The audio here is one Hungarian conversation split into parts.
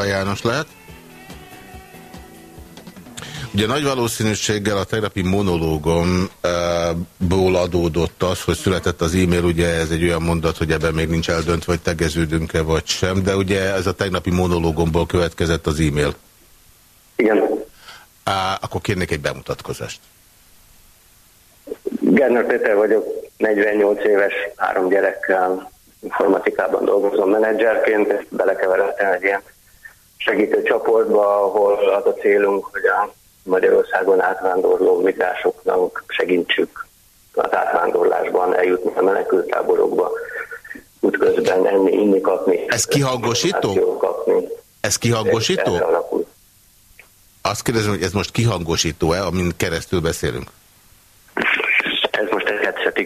Fiala János lehet. Ugye nagy valószínűséggel a tegnapi monológomból adódott az, hogy született az e-mail, ugye ez egy olyan mondat, hogy ebben még nincs eldöntve, hogy tegeződünk-e vagy sem, de ugye ez a tegnapi monológomból következett az e-mail. Igen. Á, akkor kérnék egy bemutatkozást. Gerner Péter vagyok, 48 éves, három gyerekkel, informatikában dolgozom menedzserként, belekeveredtem egy ilyen segítő csoportba, ahol az a célunk, hogy a Magyarországon átvándorló migránsoknak segítsük az átvándorlásban eljutni a menekültáborokba, útközben enni, inni, kapni. Ez kihangosító? Kapni. Ez kihangosító? Azt kérdezem, hogy ez most kihangosító-e, amin keresztül beszélünk? Ez most egy headset,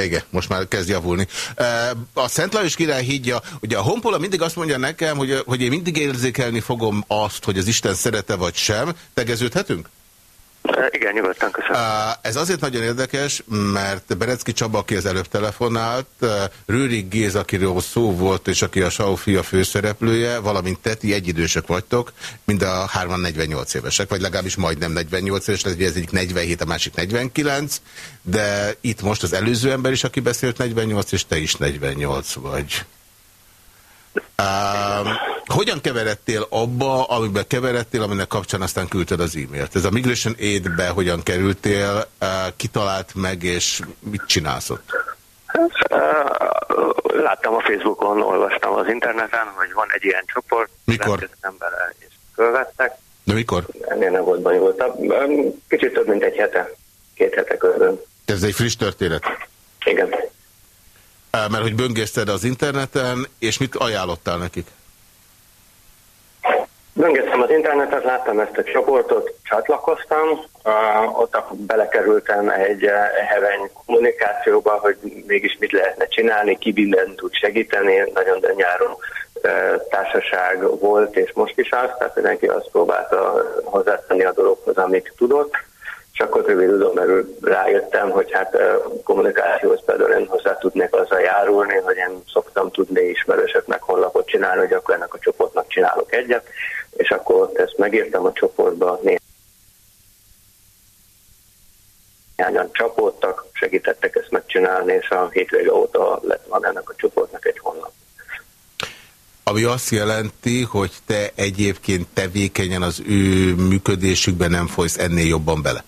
igen. Most már kezd javulni. A Szent Lajos király hídja, ugye a Honpola mindig azt mondja nekem, hogy, hogy én mindig érzékelni fogom azt, hogy az Isten szerete vagy sem. Tegeződhetünk? Igen, nyugodtan köszönöm. Ez azért nagyon érdekes, mert Berecki Csaba, aki az előbb telefonált, Rőrik Géz, akiről szó volt, és aki a Sau fia főszereplője, valamint Teti egyidősök vagytok, mind a hárman 48 évesek, vagy legalábbis majdnem 48 éves, ez egyik 47, a másik 49, de itt most az előző ember is, aki beszélt 48, és te is 48 vagy. Uh, hogyan keveredtél abba, amiben keveredtél, aminek kapcsán aztán küldted az e-mailt? Ez a Migration Aid-be hogyan kerültél, uh, kitalált meg, és mit csinálsz ott? Láttam a Facebookon, olvastam az interneten, hogy van egy ilyen csoport. Mikor? Bele, és fölvettek. De mikor? Ennél nem volt bonyolultabb. Kicsit több, mint egy hete. Két hete körül. Ez egy friss történet? Igen. Mert hogy böngészted az interneten, és mit ajánlottál nekik? Böngésztem az internetet, láttam ezt a csoportot, csatlakoztam, ott belekerültem egy uh, heveny kommunikációba, hogy mégis mit lehetne csinálni, ki minden tud segíteni, nagyon de nyáron uh, társaság volt, és most is az, tehát mindenki azt próbálta hozzátenni a dologhoz, amit tudott és akkor rövid tudom, rájöttem, hogy hát kommunikációhoz például én hozzá tudnék azzal járulni, hogy én szoktam tudni ismerősöknek honlapot csinálni, hogy akkor ennek a csoportnak csinálok egyet, és akkor ezt megírtam a csoportba, néhányan csapódtak, segítettek ezt megcsinálni, és a hétvége óta lett van ennek a csoportnak egy honlap. Ami azt jelenti, hogy te egyébként tevékenyen az ő működésükben nem folysz ennél jobban bele?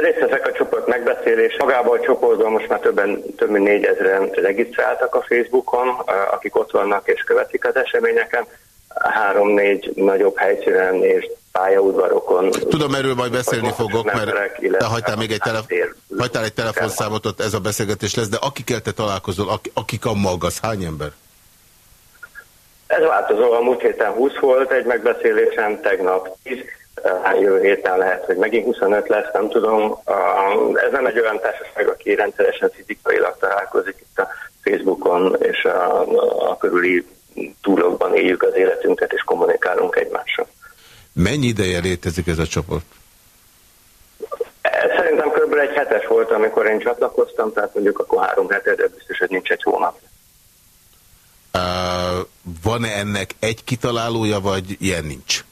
Részt veszek a csoport megbeszélés. Magában a csoportban most már többen, több mint négyezeren regisztráltak a Facebookon, akik ott vannak és követik az eseményeken. Három-négy nagyobb helyszínen és pályaudvarokon. Tudom, erről majd beszélni fogok, mert te hagytál még egy, telef hagytál egy telefonszámot, ott ez a beszélgetés lesz, de akikkel te találkozol, akik a magas, hány ember? Ez változó, a múlt héten 20 volt egy megbeszélésen, tegnap 10 jövő héten lehet, hogy megint 25 lesz, nem tudom. Ez nem egy olyan társaság, aki rendszeresen fizikailag találkozik itt a Facebookon, és a, a körüli túlokban éljük az életünket, és kommunikálunk egymással. Mennyi ideje létezik ez a csoport? hetes volt, amikor én csatlakoztam, tehát mondjuk akkor három hete, de biztos, hogy nincs egy hónap. Uh, Van-e ennek egy kitalálója, vagy ilyen nincs?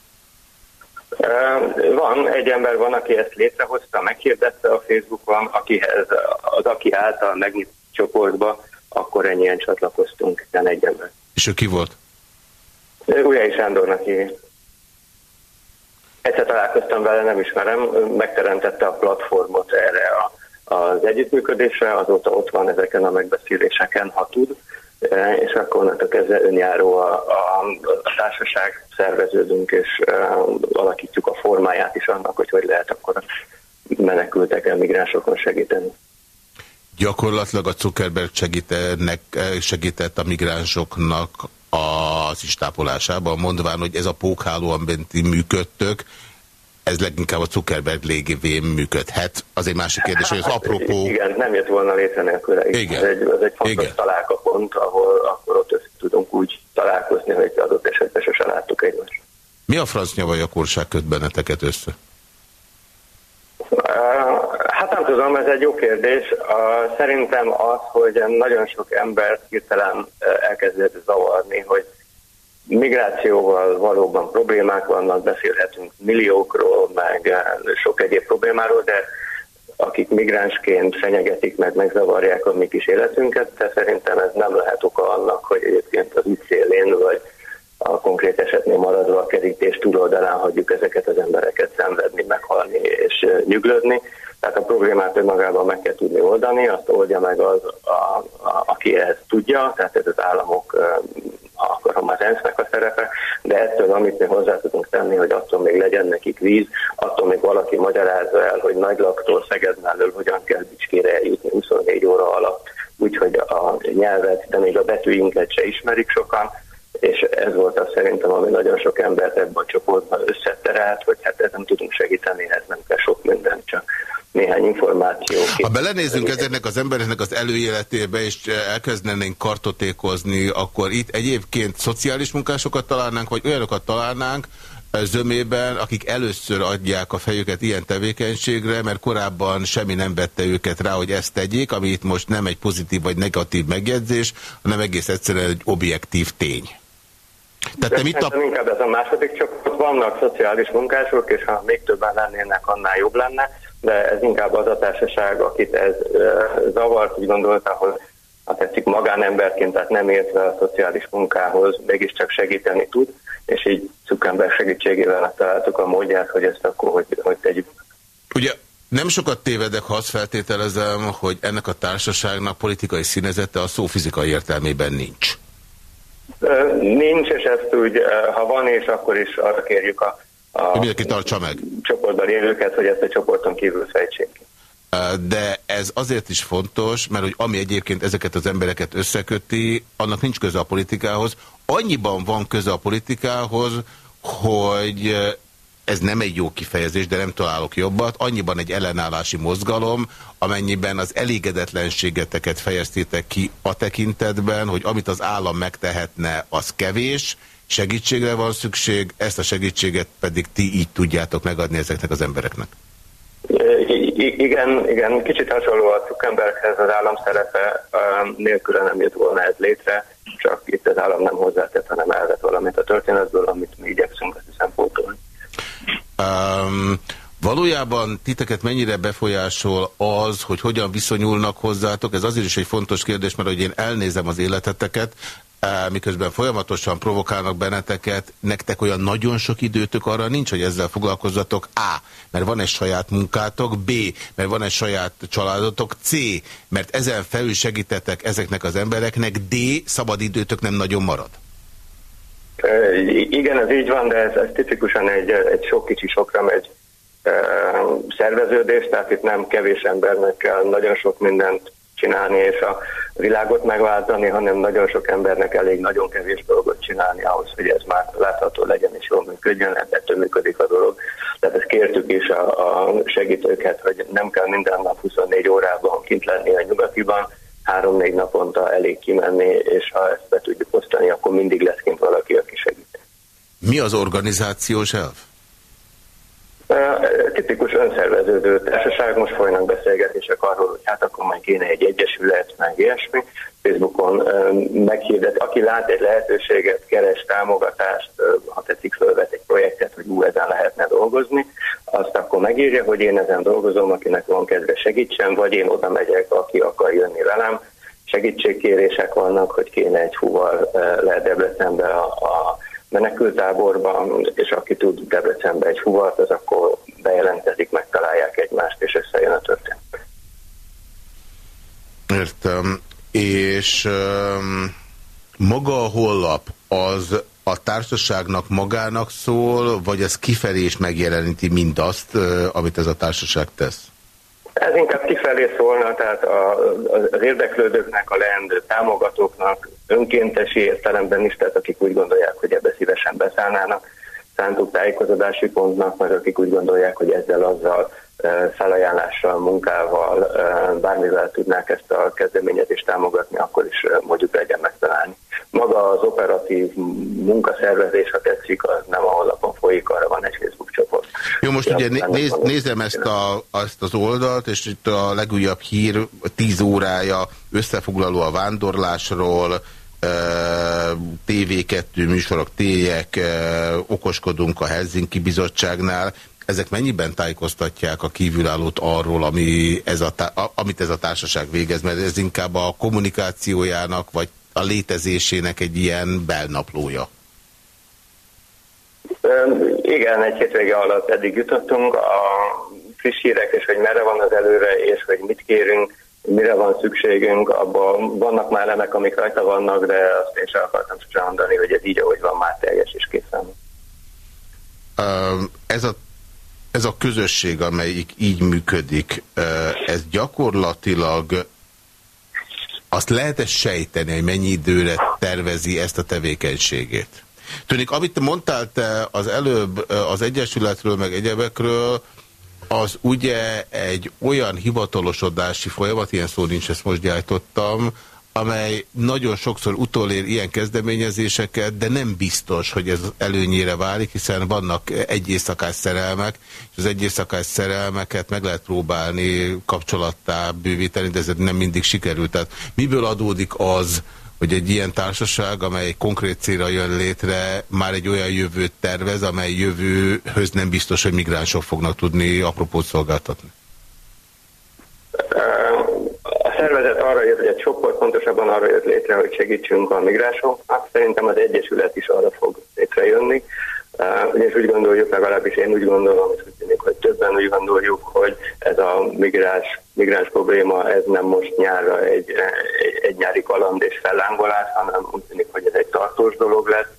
Van, egy ember van, aki ezt létrehozta, meghirdette a Facebookon, akihez az, aki által megnyit csoportba, akkor ennyien csatlakoztunk, nem egy ember. És ő ki volt? Ujjai Sándornak hívja. Egyszer találkoztam vele, nem ismerem, megteremtette a platformot erre a, az együttműködésre, azóta ott van ezeken a megbeszéléseken, ha tud, és akkor onnantól kezdve önjáró a, a, a társaság, szerveződünk, és alakítjuk a formáját is annak, hogy hogy lehet akkor menekültek migránsokon segíteni. Gyakorlatilag a Zuckerberg segítenek, segített a migránsoknak az istápolásában, mondván, hogy ez a pókháló, amiben ti működtök, ez leginkább a Zuckerberg légivén működhet. Az egy másik kérdés, hogy az apropó... Igen, nem jött volna létre nélküle. Igen. Ez egy, ez egy fontos Igen. találkapont, ahol akkor ott össze tudunk úgy találkozni, hogy adott esetben sose láttuk egymást. Mi a franc nyavajakorság köt benneteket össze? Hát nem tudom, ez egy jó kérdés. Szerintem az, hogy nagyon sok ember hirtelen elkezdett zavarni, hogy migrációval valóban problémák vannak, beszélhetünk milliókról, meg sok egyéb problémáról, de akik migránsként fenyegetik meg, megzavarják a mi kis életünket, de szerintem ez nem lehet oka annak, hogy egyébként az ügyszélén, vagy a konkrét esetnél maradva a kerítés túloldalán hagyjuk ezeket az embereket szenvedni, meghalni és nyuglődni. Tehát a problémát önmagában meg kell tudni oldani, azt oldja meg az, a, a, aki ezt tudja, tehát ez az államok, ha akarom az ENSZ-nek mi hozzá tudunk tenni, hogy attól még legyen nekik víz, attól még valaki magyarázza el, hogy Nagylaktól Szeged mellől hogyan kell Bicskére eljutni 24 óra alatt, úgyhogy a nyelvet, de még a betűinket se ismerik sokan, és ez volt az szerintem, ami nagyon sok embert ebben a csoportban összeterelt, hogy hát ez nem tudunk segíteni, ez nem kell sok minden, néhány információ. Ha belenézünk ezeknek az embereknek az előéletébe, és elkezdenénk kartotékozni, akkor itt egyébként szociális munkásokat találnánk, vagy olyanokat találnánk, zömében, akik először adják a fejüket ilyen tevékenységre, mert korábban semmi nem vette őket rá, hogy ezt tegyék, ami itt most nem egy pozitív vagy negatív megjegyzés, hanem egész egyszerűen egy objektív tény. Tehát nem itt a... Inkább ez a második csoport, vannak szociális munkások, és ha még többen lennének, annál jobb lenne, de ez inkább az a társaság, akit ez zavart, úgy gondolta, hogy ha tetszik magánemberként, tehát nem értve a szociális munkához, mégiscsak segíteni tud, és így Zuckerberg segítségével találtuk a módját, hogy ezt akkor hogy, hogy tegyük. Ugye nem sokat tévedek, ha azt feltételezem, hogy ennek a társaságnak politikai színezete a szó fizikai értelmében nincs. Nincs, és ezt úgy, ha van, és akkor is arra kérjük a, a mindenki tartsa meg. csoportban élőket, hogy ezt a csoporton kívül fejtsék de ez azért is fontos, mert hogy ami egyébként ezeket az embereket összeköti, annak nincs köze a politikához. Annyiban van köze a politikához, hogy ez nem egy jó kifejezés, de nem találok jobbat, annyiban egy ellenállási mozgalom, amennyiben az elégedetlenségeteket fejeztétek ki a tekintetben, hogy amit az állam megtehetne, az kevés, segítségre van szükség, ezt a segítséget pedig ti így tudjátok megadni ezeknek az embereknek. Igen, igen, kicsit hasonló a Zuckerberghez az állam szerepe, nélküle nem jött volna ez létre, csak itt az állam nem hozzátett, hanem elvett valamit a történetből, amit mi igyekszünk hiszem pótolni. Um, valójában titeket mennyire befolyásol az, hogy hogyan viszonyulnak hozzátok? Ez azért is egy fontos kérdés, mert hogy én elnézem az életeteket, miközben folyamatosan provokálnak benneteket, nektek olyan nagyon sok időtök arra nincs, hogy ezzel foglalkozzatok. A. Mert van egy saját munkátok. B. Mert van egy saját családotok. C. Mert ezen felül segítettek ezeknek az embereknek. D. Szabadidőtök nem nagyon marad. Igen, ez így van, de ez, ez tipikusan egy, egy sok kicsi sokra megy szerveződés, tehát itt nem kevés embernek kell nagyon sok mindent csinálni és a világot megváltani, hanem nagyon sok embernek elég nagyon kevés dolgot csinálni ahhoz, hogy ez már látható legyen és jól működjön, ettől működik a dolog. Tehát ezt kértük is a, a segítőket, hogy nem kell minden nap 24 órában kint lenni a nyugatiban, három-négy naponta elég kimenni, és ha ezt be tudjuk osztani, akkor mindig lesz kint valaki, aki segít. Mi az organizációs elv? Tipikus önszerveződő társaság, most folynak beszélgetések arról, hogy hát akkor majd kéne egy egyesület, meg ilyesmi. Facebookon meghirdet, aki lát egy lehetőséget, keres támogatást, ha tetszik, fölvet egy projektet, hogy ú, ezen lehetne dolgozni, azt akkor megírja, hogy én ezen dolgozom, akinek van kedve segítsen, vagy én oda megyek, aki akar jönni velem. Segítségkérések vannak, hogy kéne egy húval le a, a menekültáborban, és aki tud Debrecenbe egy huvart, az akkor bejelentetik, megtalálják egymást, és összejön a történet. Értem. És um, maga a hollap az a társaságnak magának szól, vagy ez kifelé is megjeleníti mindazt, amit ez a társaság tesz? Ez inkább kifelé szólna, tehát a, az érdeklődőknek, a leendő támogatóknak, önkéntesi értelemben is, tehát akik úgy gondolják, hogy ebbe szívesen beszállnának, szántuk tájékozódási pontnak, mert akik úgy gondolják, hogy ezzel azzal felajánlással, munkával, bármivel tudnák ezt a kezdeményezést támogatni, akkor is mondjuk legyen megtalálni. Maga az operatív munkaszervezés, ha tetszik, az nem a honlapon folyik, arra van egy Facebook csoport. Jó, most ugye néz, nézem ezt, a, ezt az oldalt, és itt a legújabb hír 10 órája összefoglaló a vándorlásról, TV2 műsorok, téjek, okoskodunk a Helsinki Bizottságnál. Ezek mennyiben tájékoztatják a kívülállót arról, ami ez a, amit ez a társaság végez? Mert ez inkább a kommunikációjának, vagy a létezésének egy ilyen belnaplója. Igen, egy hétvége alatt eddig jutottunk. A friss hírek, és hogy merre van az előre, és hogy mit kérünk, mire van szükségünk, abban vannak már elemek, amik rajta vannak, de azt én sem akartam csak mondani, hogy ez így, ahogy van, már teljes és készen. Ez a ez a közösség, amelyik így működik, ez gyakorlatilag azt lehet -e sejteni, hogy mennyi időre tervezi ezt a tevékenységét? Tűnik, amit mondtál te az előbb az Egyesületről, meg egyebekről, az ugye egy olyan hivatalosodási folyamat, ilyen szó nincs, ezt most gyártottam, amely nagyon sokszor utolér ilyen kezdeményezéseket, de nem biztos, hogy ez előnyére válik, hiszen vannak egy éjszakás szerelmek, és az egy éjszakás szerelmeket meg lehet próbálni kapcsolattá bővíteni, de ez nem mindig sikerült. Tehát miből adódik az, hogy egy ilyen társaság, amely konkrét célra jön létre, már egy olyan jövőt tervez, amely jövőhöz nem biztos, hogy migránsok fognak tudni apropót szolgáltatni? Jött, egy csoport pontosabban arra jött létre, hogy segítsünk a migránsoknak. Szerintem az Egyesület is arra fog létrejönni. Ugyanis úgy gondoljuk, legalábbis én úgy gondolom, és úgy tűnik, hogy többen úgy gondoljuk, hogy ez a migráns, migráns probléma, ez nem most nyárra egy, egy, egy nyári kaland és fellángolás, hanem úgy tűnik, hogy ez egy tartós dolog lesz.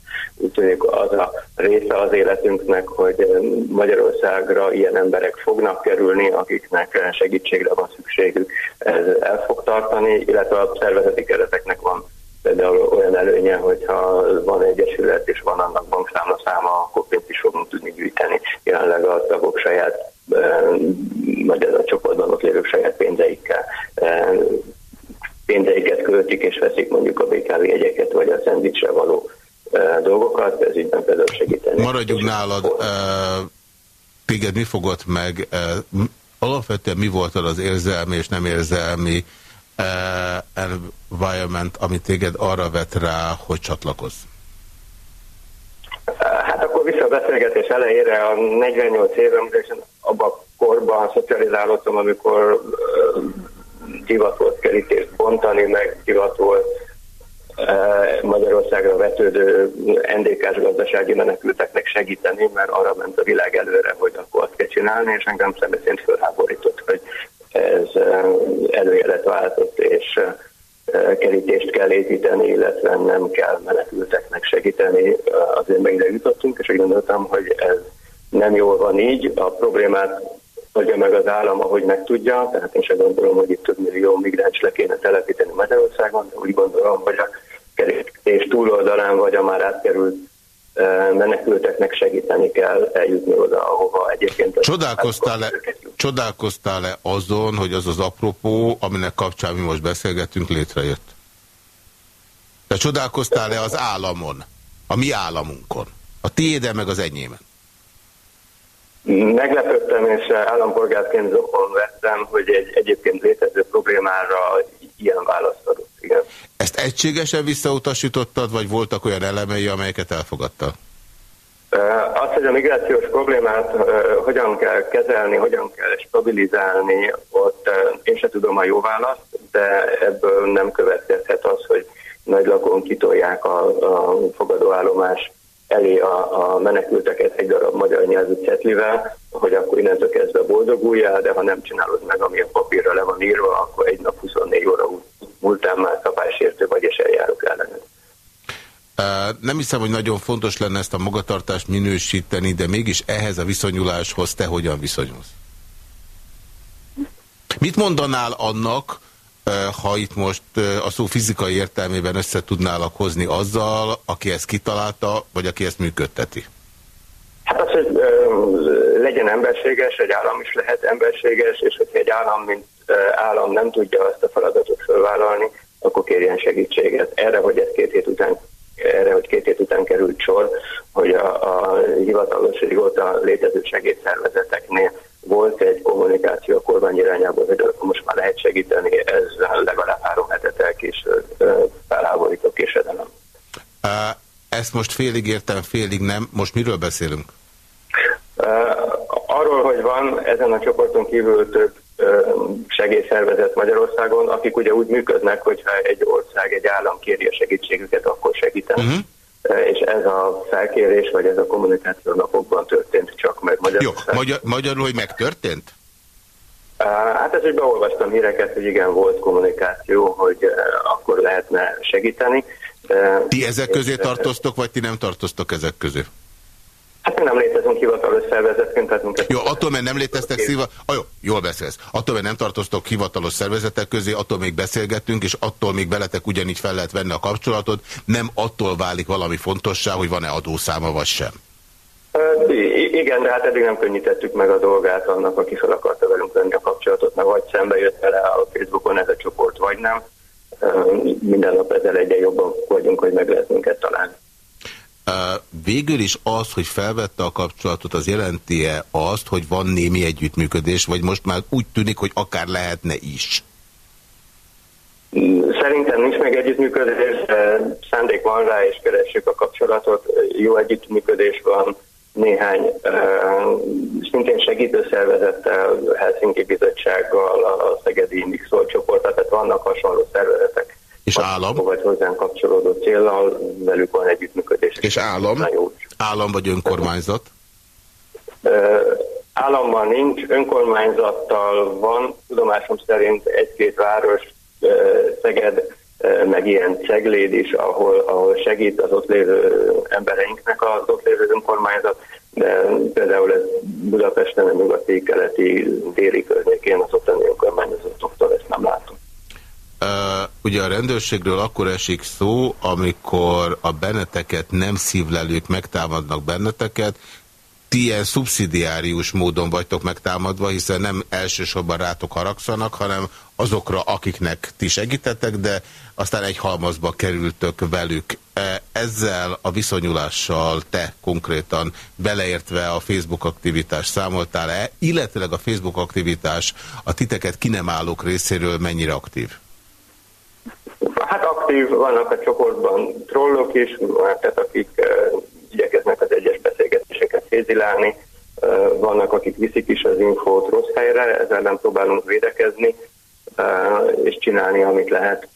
Úgy tűnik az a része az életünknek, hogy Magyarországra ilyen emberek fognak kerülni, akiknek segítségre van szükségük. Ez el fog tartani, illetve a szervezeti kereteknek van például olyan előnye, hogyha van egyesület és van annak bankszámla száma, akkor pénzt is fogunk tudni gyűjteni. Jelenleg a tagok saját, vagy ez a csoportban ott lévők saját pénzeikkel pénzeiket költik és veszik mondjuk a BKV jegyeket, vagy a szendvicsre való dolgokat, ez így nem például segíteni. Maradjunk nálad, téged mi fogott meg, alapvetően mi volt az érzelmi és nem érzelmi environment, ami téged arra vet rá, hogy csatlakozz? Hát akkor vissza a beszélgetés elejére, a 48 évem, és abban a korban szocializálódtam, amikor divat volt kerítést bontani, meg divat volt Magyarországra vetődő NDK-s gazdasági menekülteknek segíteni, mert arra ment a világ előre, hogy akkor azt kell csinálni, és engem személy szerint fölháborított, hogy ez előjelet váltott, és kerítést kell építeni, illetve nem kell menekülteknek segíteni. Azért meg ide jutottunk, és úgy gondoltam, hogy ez nem jól van így. A problémát adja meg az állam, ahogy meg tudja, tehát én sem gondolom, hogy itt több millió migráns le kéne telepíteni Magyarországon, de úgy gondolom, hogy a kerítés túloldalán vagy a már átkerült menekülteknek segíteni kell eljutni oda, ahova egyébként... Csodálkoztál-e csodálkoztál -e azon, hogy az az apropó, aminek kapcsán mi most beszélgetünk, létrejött? Te csodálkoztál-e az államon, a mi államunkon, a tiéden meg az enyémen? Meglepődtem, és állampolgárként zokon vettem, hogy egy egyébként létező problémára ilyen választ adott. Igen. Ezt egységesen visszautasítottad, vagy voltak olyan elemei, amelyeket elfogadta? Azt, hogy a migrációs problémát hogyan kell kezelni, hogyan kell stabilizálni, ott én se tudom a jó választ, de ebből nem következhet az, hogy nagy lakon kitolják a, a fogadóállomás elé a, a menekülteket egy darab magyar nyelvű cetlivel, hogy akkor innentől kezdve boldoguljál, de ha nem csinálod meg, ami a papírra le van írva, akkor egy nap 24 óra múltán már szabálysértő vagy, és eljárok. Nem hiszem, hogy nagyon fontos lenne ezt a magatartást minősíteni, de mégis ehhez a viszonyuláshoz te hogyan viszonyulsz? Mit mondanál annak, ha itt most a szó fizikai értelmében össze tudnálak hozni azzal, aki ezt kitalálta, vagy aki ezt működteti? Hát az, hogy legyen emberséges, egy állam is lehet emberséges, és hogyha egy állam, mint állam nem tudja azt a feladatot felvállalni, akkor kérjen segítséget. Erre, hogy ez két hét után erre, hogy két hét után került sor, hogy a, a hivatalos régóta létező segédszervezeteknél volt egy kommunikáció a kormány irányából, hogy most már lehet segíteni, ez legalább három hetet elkéső felháborító késedelem. Ezt most félig értem, félig nem. Most miről beszélünk? Arról, hogy van ezen a csoporton kívül több segélyszervezet Magyarországon, akik ugye úgy működnek, hogyha egy ország, egy állam kéri a segítségüket, akkor segítenek. Uh -huh és ez a felkérés, vagy ez a kommunikáció napokban történt csak meg Magyarországon. Jó, magyar, magyarul, hogy megtörtént? Hát ez, hogy beolvastam híreket, hogy igen, volt kommunikáció, hogy akkor lehetne segíteni. Ti ezek közé tartoztok, vagy ti nem tartoztok ezek közé? Hát mi nem létezünk hivatalos szervezetként, tehát minket... Jó, attól, mert nem léteztek szíva... Ah, jó, jól beszélsz. Attól, mert nem tartoztok hivatalos szervezetek közé, attól még beszélgettünk, és attól még beletek ugyanígy fel lehet venni a kapcsolatot, nem attól válik valami fontossá, hogy van-e adószáma, vagy sem. Igen, de hát eddig nem könnyítettük meg a dolgát annak, aki fel akarta velünk venni a kapcsolatot, mert vagy szembe jött vele a Facebookon ez a csoport, vagy nem. Minden nap ezzel egyen jobban vagyunk, hogy meg lehet minket találni. Végül is az, hogy felvette a kapcsolatot, az jelenti-e azt, hogy van némi együttműködés, vagy most már úgy tűnik, hogy akár lehetne is? Szerintem nincs meg együttműködés, szándék van rá, és keressük a kapcsolatot. Jó együttműködés van néhány szintén segítő szervezettel, Helsinki Bizottsággal, a Szegedi Mixol csoporttal, tehát vannak hasonló szervezetek, és állam? Vagy hozzánk kapcsolódó céllal, velük van együttműködés. És állam? Állam vagy önkormányzat? Államban nincs, önkormányzattal van, tudomásom szerint egy-két város, Szeged, meg ilyen cegléd is, ahol, ahol segít az ott lévő embereinknek az ott lévő önkormányzat, de például ez Budapesten, a nyugati, keleti, déli környékén az ottani önkormányzatoktól ezt nem látom. Ugye a rendőrségről akkor esik szó, amikor a benneteket nem szívlelők megtámadnak benneteket, ti ilyen szubszidiárius módon vagytok megtámadva, hiszen nem elsősorban rátok haragszanak, hanem azokra, akiknek ti segítettek, de aztán egy halmazba kerültök velük. Ezzel a viszonyulással te konkrétan beleértve a Facebook aktivitás számoltál-e, illetőleg a Facebook aktivitás a titeket kinemállók részéről mennyire aktív? Aktív, vannak a csoportban trollok is, tehát akik uh, igyekeznek az egyes beszélgetéseket szézilálni, uh, vannak, akik viszik is az infót rossz helyre, ezzel nem próbálunk védekezni, uh, és csinálni, amit lehet.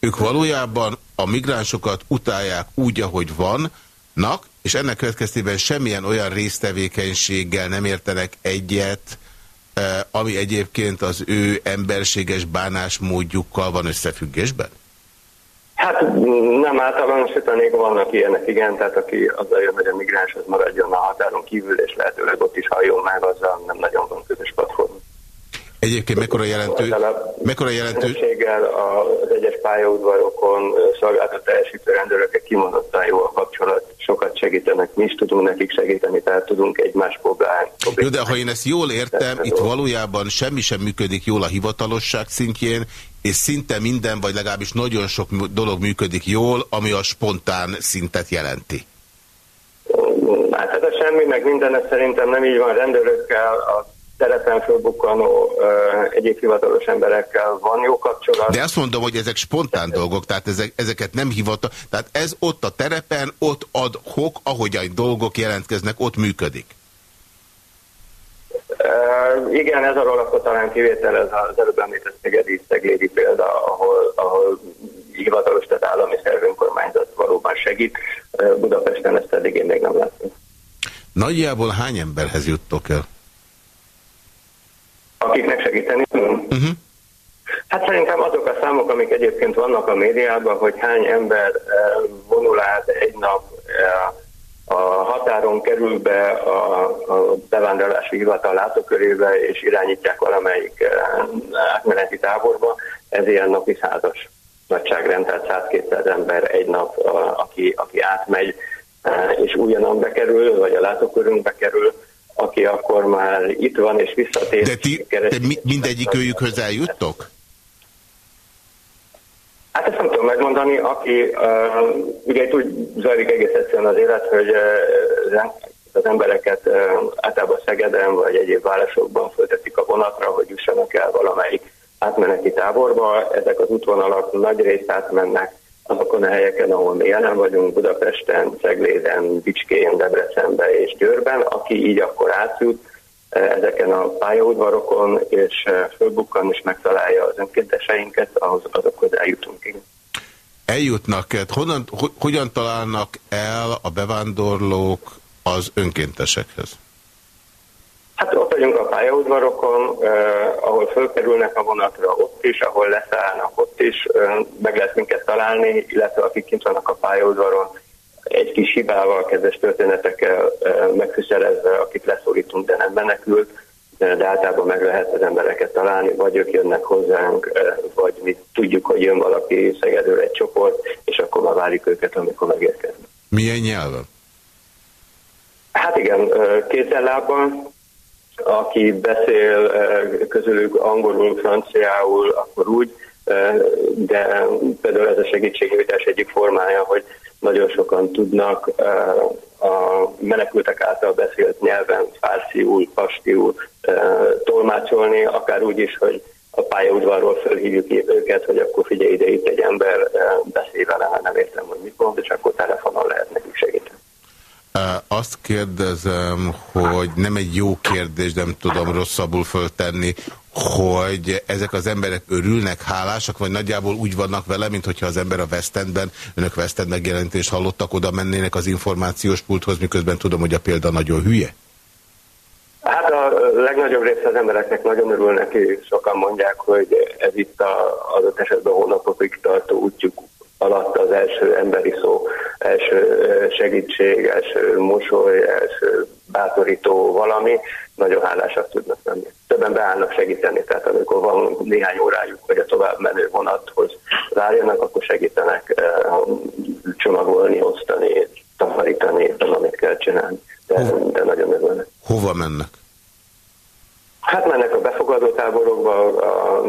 Ők valójában a migránsokat utálják úgy, ahogy vannak, és ennek következtében semmilyen olyan résztevékenységgel nem értenek egyet, Eh, ami egyébként az ő emberséges bánásmódjukkal van összefüggésben? Hát nem általánosítanék, vannak ilyenek, igen, tehát aki azzal jön, hogy a migráns az maradjon a határon kívül, és lehetőleg ott is halljon meg, azzal nem nagyon van közös platform. Egyébként mekkora jelentő... Mekkora jelentő... Az egyes pályaudvarokon szolgáltat teljesítő rendőrökkel kimondottan jó a kapcsolat, sokat segítenek, mi is tudunk nekik segíteni, tehát tudunk egymás próbálni. Jó, de ha én ezt jól értem, itt valójában semmi sem működik jól a hivatalosság szintjén, és szinte minden, vagy legalábbis nagyon sok dolog működik jól, ami a spontán szintet jelenti. Hát ez a semmi, meg minden, szerintem nem így van rendőrökkel, a telepen fölbukkanó egyéb hivatalos emberekkel van jó kapcsolat. De azt mondom, hogy ezek spontán dolgok, tehát ezek, ezeket nem hivatal, tehát ez ott a terepen, ott ad hok, ahogyan dolgok jelentkeznek, ott működik. Uh, igen, ez arról akkor talán kivétel, ez az előbb említett Szegedi, Szeglédi példa, ahol, ahol hivatalos, tehát állami szervőnkormányzat valóban segít. Budapesten ezt eddig én még nem láttam. Nagyjából hány emberhez juttok el? Akiknek segíteni tudunk? Uh -huh. Hát szerintem azok a számok, amik egyébként vannak a médiában, hogy hány ember vonul át egy nap a határon kerül be a, a bevándorlási hivatal látókörébe, és irányítják valamelyik átmeneti táborba, ez ilyen napi százas nagyságrend, tehát 100-200 ember egy nap, aki, aki átmegy, és újonnan bekerül, vagy a látókörünkbe kerül, aki akkor már itt van és visszatér. De ti de mi, mindegyik őjükhöz eljuttok? Hát ezt nem tudom megmondani, aki uh, ugye itt úgy zajlik egész egyszerűen az élet, hogy uh, az embereket uh, általában Szegeden vagy egyéb városokban föltetik a vonatra, hogy jussanak el valamelyik átmeneti táborba. Ezek az útvonalak nagy részt átmennek azokon a helyeken, ahol mi jelen vagyunk, Budapesten, Cegléden, Bicskén, Debrecenben és Győrben, aki így akkor átjut eh, ezeken a pályaudvarokon, és eh, fölbukkan és megtalálja az önkénteseinket, ahhoz azokhoz eljutunk. Igen. Eljutnak, honnan, hogyan találnak el a bevándorlók az önkéntesekhez? Hát ott vagyunk a pályaudvarokon, eh, ahol fölkerülnek a vonatra, ott is, ahol leszállnak, ott is eh, meg lehet minket találni, illetve akik kint vannak a pályaudvaron, egy kis hibával, kedves történetekkel eh, megfűszerezve, akik leszólítunk, de nem menekült, de általában meg lehet az embereket találni, vagy ők jönnek hozzánk, eh, vagy mi tudjuk, hogy jön valaki Szegedről egy csoport, és akkor már várjuk őket, amikor megérkeznek. Milyen nyelven? Hát igen, eh, kézzel-lábban, aki beszél közülük angolul, franciául, akkor úgy, de például ez a segítségnyújtás egyik formája, hogy nagyon sokan tudnak a menekültek által beszélt nyelven fársziul, pastiul tolmácsolni, akár úgy is, hogy a pályaudvarról fölhívjuk őket, hogy akkor figyelj ide, itt egy ember beszél vele, nem értem, hogy mit mond, és akkor telefonon lehet nekik segíteni. Azt kérdezem, hogy nem egy jó kérdés, nem tudom rosszabbul föltenni, hogy ezek az emberek örülnek, hálásak, vagy nagyjából úgy vannak vele, mint hogyha az ember a West Endben, önök West End megjelentés hallottak, oda mennének az információs pulthoz, miközben tudom, hogy a példa nagyon hülye? Hát a legnagyobb része az embereknek nagyon örülnek, és sokan mondják, hogy ez itt az adott esetben hónapokig tartó útjuk alatt az első emberi szó, első segítség, első mosoly, első bátorító valami, nagyon hálásak tudnak lenni. Többen beállnak segíteni, tehát amikor van néhány órájuk, hogy a tovább menő vonathoz várjanak, akkor segítenek csomagolni, osztani, takarítani, amit kell csinálni. De, de nagyon örülnek. Hova mennek? Hát mennek a befogadó táborokba. A,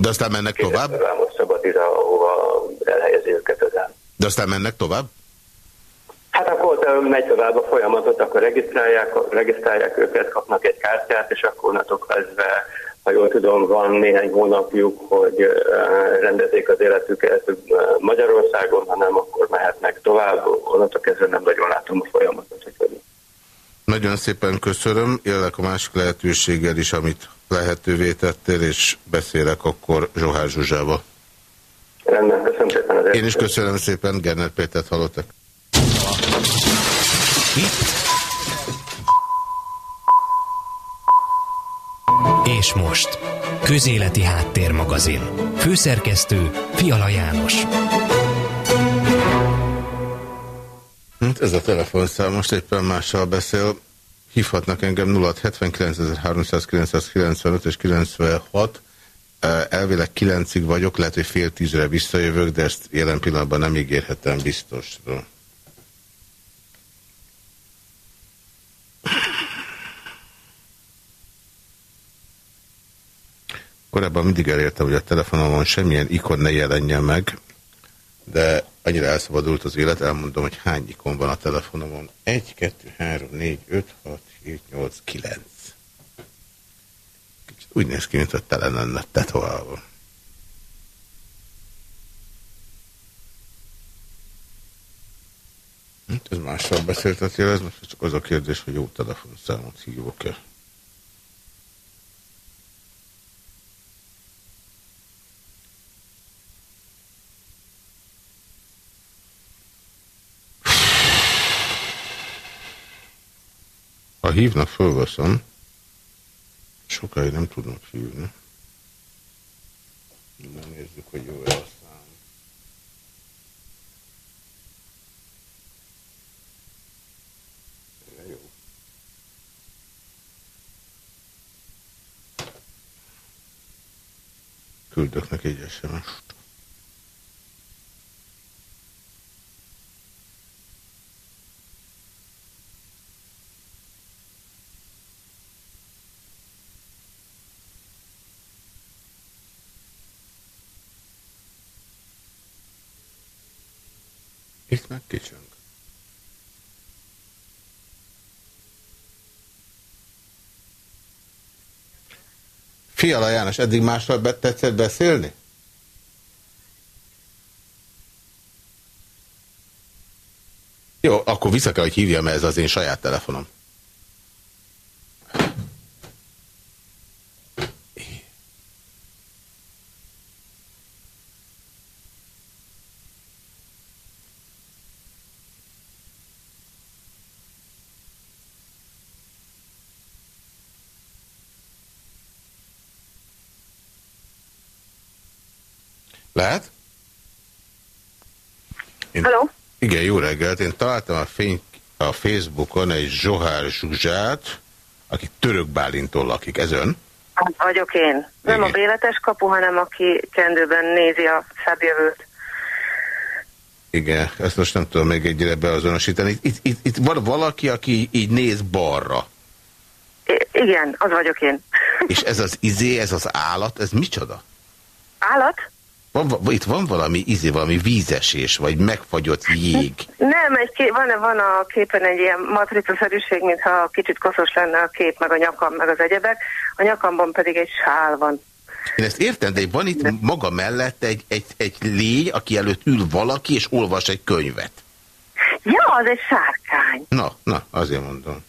De aztán mennek tovább? Rámos Szabadira, ahova elhelyezi őket az áll. De aztán mennek tovább? Hát akkor megy tovább a folyamatot, akkor regisztrálják, regisztrálják őket, kapnak egy kártyát, és akkor onnantól kezdve, ha jól tudom, van néhány hónapjuk, hogy rendezzék az életüket Magyarországon, hanem akkor mehetnek tovább, onnantól kezdve nem nagyon látom a folyamatot, hogy nagyon szépen köszönöm, élek a másik lehetőséggel is, amit lehetővé tettél, és beszélek akkor Zsohár Zsuzsával. Rendben, köszönöm szépen az Én is köszönöm szépen, Gerner Pétert hallottak. És most, Közéleti Háttérmagazin. Főszerkesztő Fiala János. Hát ez a telefonszám most éppen mással beszél. Hívhatnak engem 0679.395 és 96. Elvileg 9-ig vagyok, lehet, hogy fél tízre visszajövök, de ezt jelen pillanatban nem ígérhetem biztosra. Korábban mindig elértem, hogy a telefonomon semmilyen ikon ne jelenjen meg, de annyira elszabadult az élet, elmondom, hogy hány ikon van a telefonomon. 1, 2, 3, 4, 5, 6, 7, 8, 9. Úgy néz ki, mint a tele lenne tetoválva. Hát ez mással beszéltetél, ez most csak az a kérdés, hogy jó telefonszámot hívok-e. Ha hívnak, fölveszem. Sokáig nem tudnak hívni. Nem nézzük, hogy jó ez. Küldök neki egy SMS-t. Itt meg kicsöng. Fiala János, eddig másról be tetszett beszélni? Jó, akkor vissza kell, hogy hívjam, ez az én saját telefonom. Lehet? Én... Hello? Igen, jó reggelt. Én találtam a, fény, a Facebookon egy Zsohár Zsuzsát, aki török Bálintól lakik. Ez ön? Az vagyok én. Igen. Nem a béletes kapu, hanem aki kendőben nézi a szabjövőt. Igen, ezt most nem tudom még egyre beazonosítani. Itt, itt, itt van valaki, aki így néz balra. I igen, az vagyok én. És ez az izé, ez az állat, ez micsoda? Állat? Van, itt van valami izé, valami vízesés, vagy megfagyott jég? Nem, egy van, van a képen egy ilyen matricaszerűség, mintha kicsit koszos lenne a kép, meg a nyakam, meg az egyebek. A nyakamban pedig egy sál van. Én ezt értem, de van itt de... maga mellett egy, egy, egy lény, aki előtt ül valaki, és olvas egy könyvet. Ja, az egy sárkány. Na, na, azért mondom.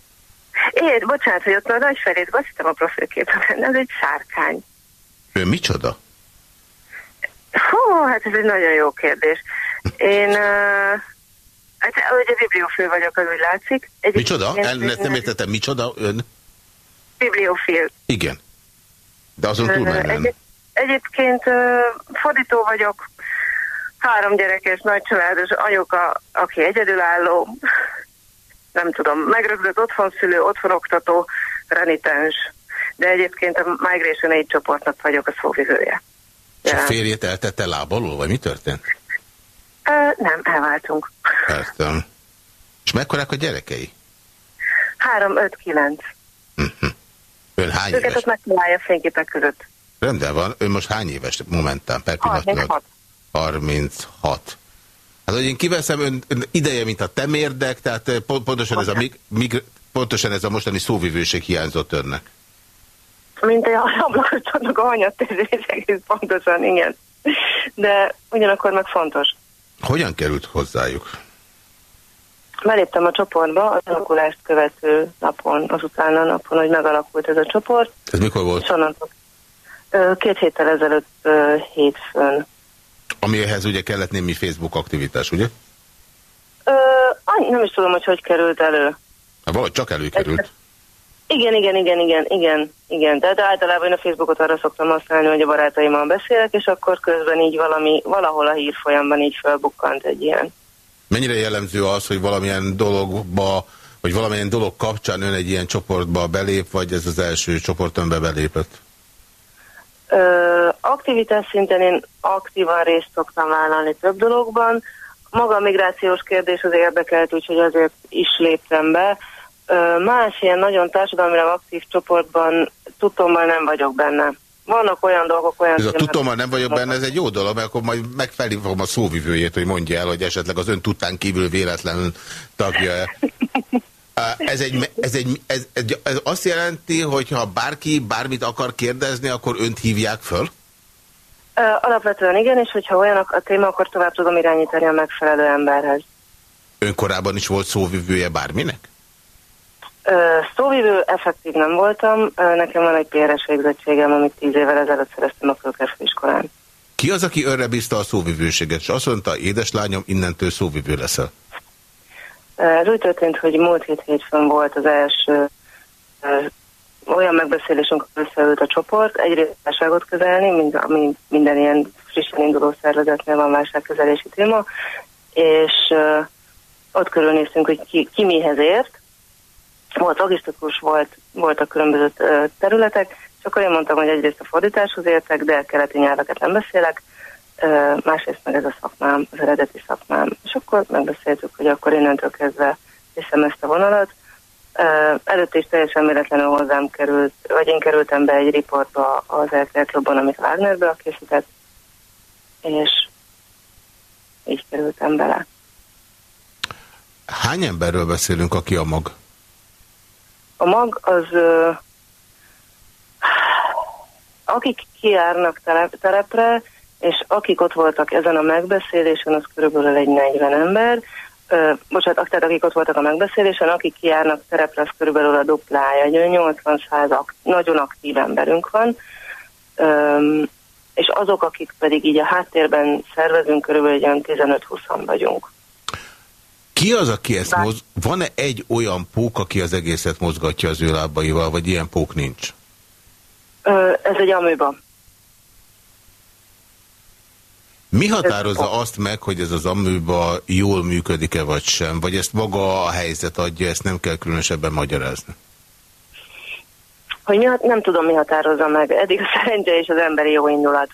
Én, bocsánat, hogy ott a nagy felét a profilképen, ez egy sárkány. Ő micsoda? Hú, hát ez egy nagyon jó kérdés. Én, uh, hát ugye bibliofil vagyok, az úgy látszik. Egy micsoda? El, nem értettem, micsoda ön? Bibliofil. Igen. De azon túl nem. Egy, egyébként uh, fordító vagyok, három gyerekes, nagy családos anyuka, aki egyedülálló, nem tudom, megrögzött otthonszülő, otthonoktató, renitens, de egyébként a Migration Aid csoportnak vagyok a szóvivője. És a férjét eltette lábalól, vagy mi történt? Ö, nem, elváltunk. Értem. És mekkorák a gyerekei? Három, öt, kilenc. Uh -huh. Ön hány Őket éves? ott megtalálja fényképek között. Rendben van. Ön most hány éves momentán per pillanatnak? 36. 36. Hát, hogy én kiveszem ön, ön ideje, mint a temérdek, tehát pontosan ez, a, mig, pontosan ez a mostani szóvivőség hiányzott önnek mint egy ablakos a hanyattezés egész pontosan, igen. De ugyanakkor meg fontos. Hogyan került hozzájuk? Beléptem a csoportba az alakulást követő napon, azután a napon, hogy megalakult ez a csoport. Ez mikor volt? Onnantól, két héttel ezelőtt hétfőn. Amihez ugye kellett némi Facebook aktivitás, ugye? Ö, nem is tudom, hogy hogy került elő. Hát valahogy csak előkerült. Ez, igen, igen, igen, igen, igen, igen. Tehát általában én a Facebookot arra szoktam használni, hogy a barátaimmal beszélek, és akkor közben így valami, valahol a hírfolyamban így felbukkant egy ilyen. Mennyire jellemző az, hogy valamilyen dologba, vagy valamilyen dolog kapcsán ön egy ilyen csoportba belép, vagy ez az első csoport önbe belépett? Ö, aktivitás szinten én aktívan részt szoktam vállalni több dologban. Maga a migrációs kérdés az érdekelt, úgyhogy azért is léptem be. Más ilyen nagyon társadalmilag aktív csoportban tudtommal nem vagyok benne. vannak olyan dolgok, olyan... Ez a tudom, nem vagyok benne, ez egy jó dolog, mert akkor majd megfelhívom a szóvivőjét, hogy mondja el, hogy esetleg az ön tudtán kívül véletlenül tagja -e. Ez, egy, ez, egy, ez, ez, ez azt jelenti, hogy ha bárki bármit akar kérdezni, akkor önt hívják föl? Alapvetően igen, és hogyha olyan a téma, akkor tovább tudom irányítani a megfelelő emberhez. Ön korábban is volt szóvivője bárminek? Szóvivő effektív nem voltam, nekem van egy PRS végzettségem, amit tíz évvel ezelőtt szereztem a fölkeresőiskolán. Ki az, aki önre bízta a szóvivőséget, és azt mondta, édeslányom, innentől szóvivő leszel? Ez úgy történt, hogy múlt hét hétfőn volt az első olyan megbeszélésünk, összeült a csoport, egyrészt válságot közelni, mint, ami minden ilyen frissen induló szervezetnél van válságkezelési téma, és ott körülnéztünk, hogy ki, ki mihez ért, volt logisztikus, volt, voltak különböző területek, és akkor én mondtam, hogy egyrészt a fordításhoz értek, de keleti nyelveket nem beszélek, másrészt meg ez a szakmám, az eredeti szakmám. És akkor megbeszéltük, hogy akkor innentől kezdve hiszem ezt a vonalat. Előtt is teljesen véletlenül hozzám került, vagy én kerültem be egy riportba az RTL Klubban, amit Wagnerből készített, és így kerültem bele. Hány emberről beszélünk, aki a mag? A mag az, akik kiárnak telep, telepre, és akik ott voltak ezen a megbeszélésen, az körülbelül egy 40 ember. Bocsánat, tehát akik ott voltak a megbeszélésen, akik kiárnak terepre, az körülbelül a duplája, egy 80 ak nagyon aktív emberünk van. És azok, akik pedig így a háttérben szervezünk, körülbelül egy 15-20 vagyunk. Ki az, aki ezt moz... Van-e egy olyan pók, aki az egészet mozgatja az ő lábaival, vagy ilyen pók nincs? Ö, ez egy amőba. Mi határozza azt meg, hogy ez az amőba jól működik-e vagy sem? Vagy ezt maga a helyzet adja, ezt nem kell különösebben magyarázni? Hogy mi, nem tudom, mi határozza meg. Eddig a szerencse és az emberi jó indulat.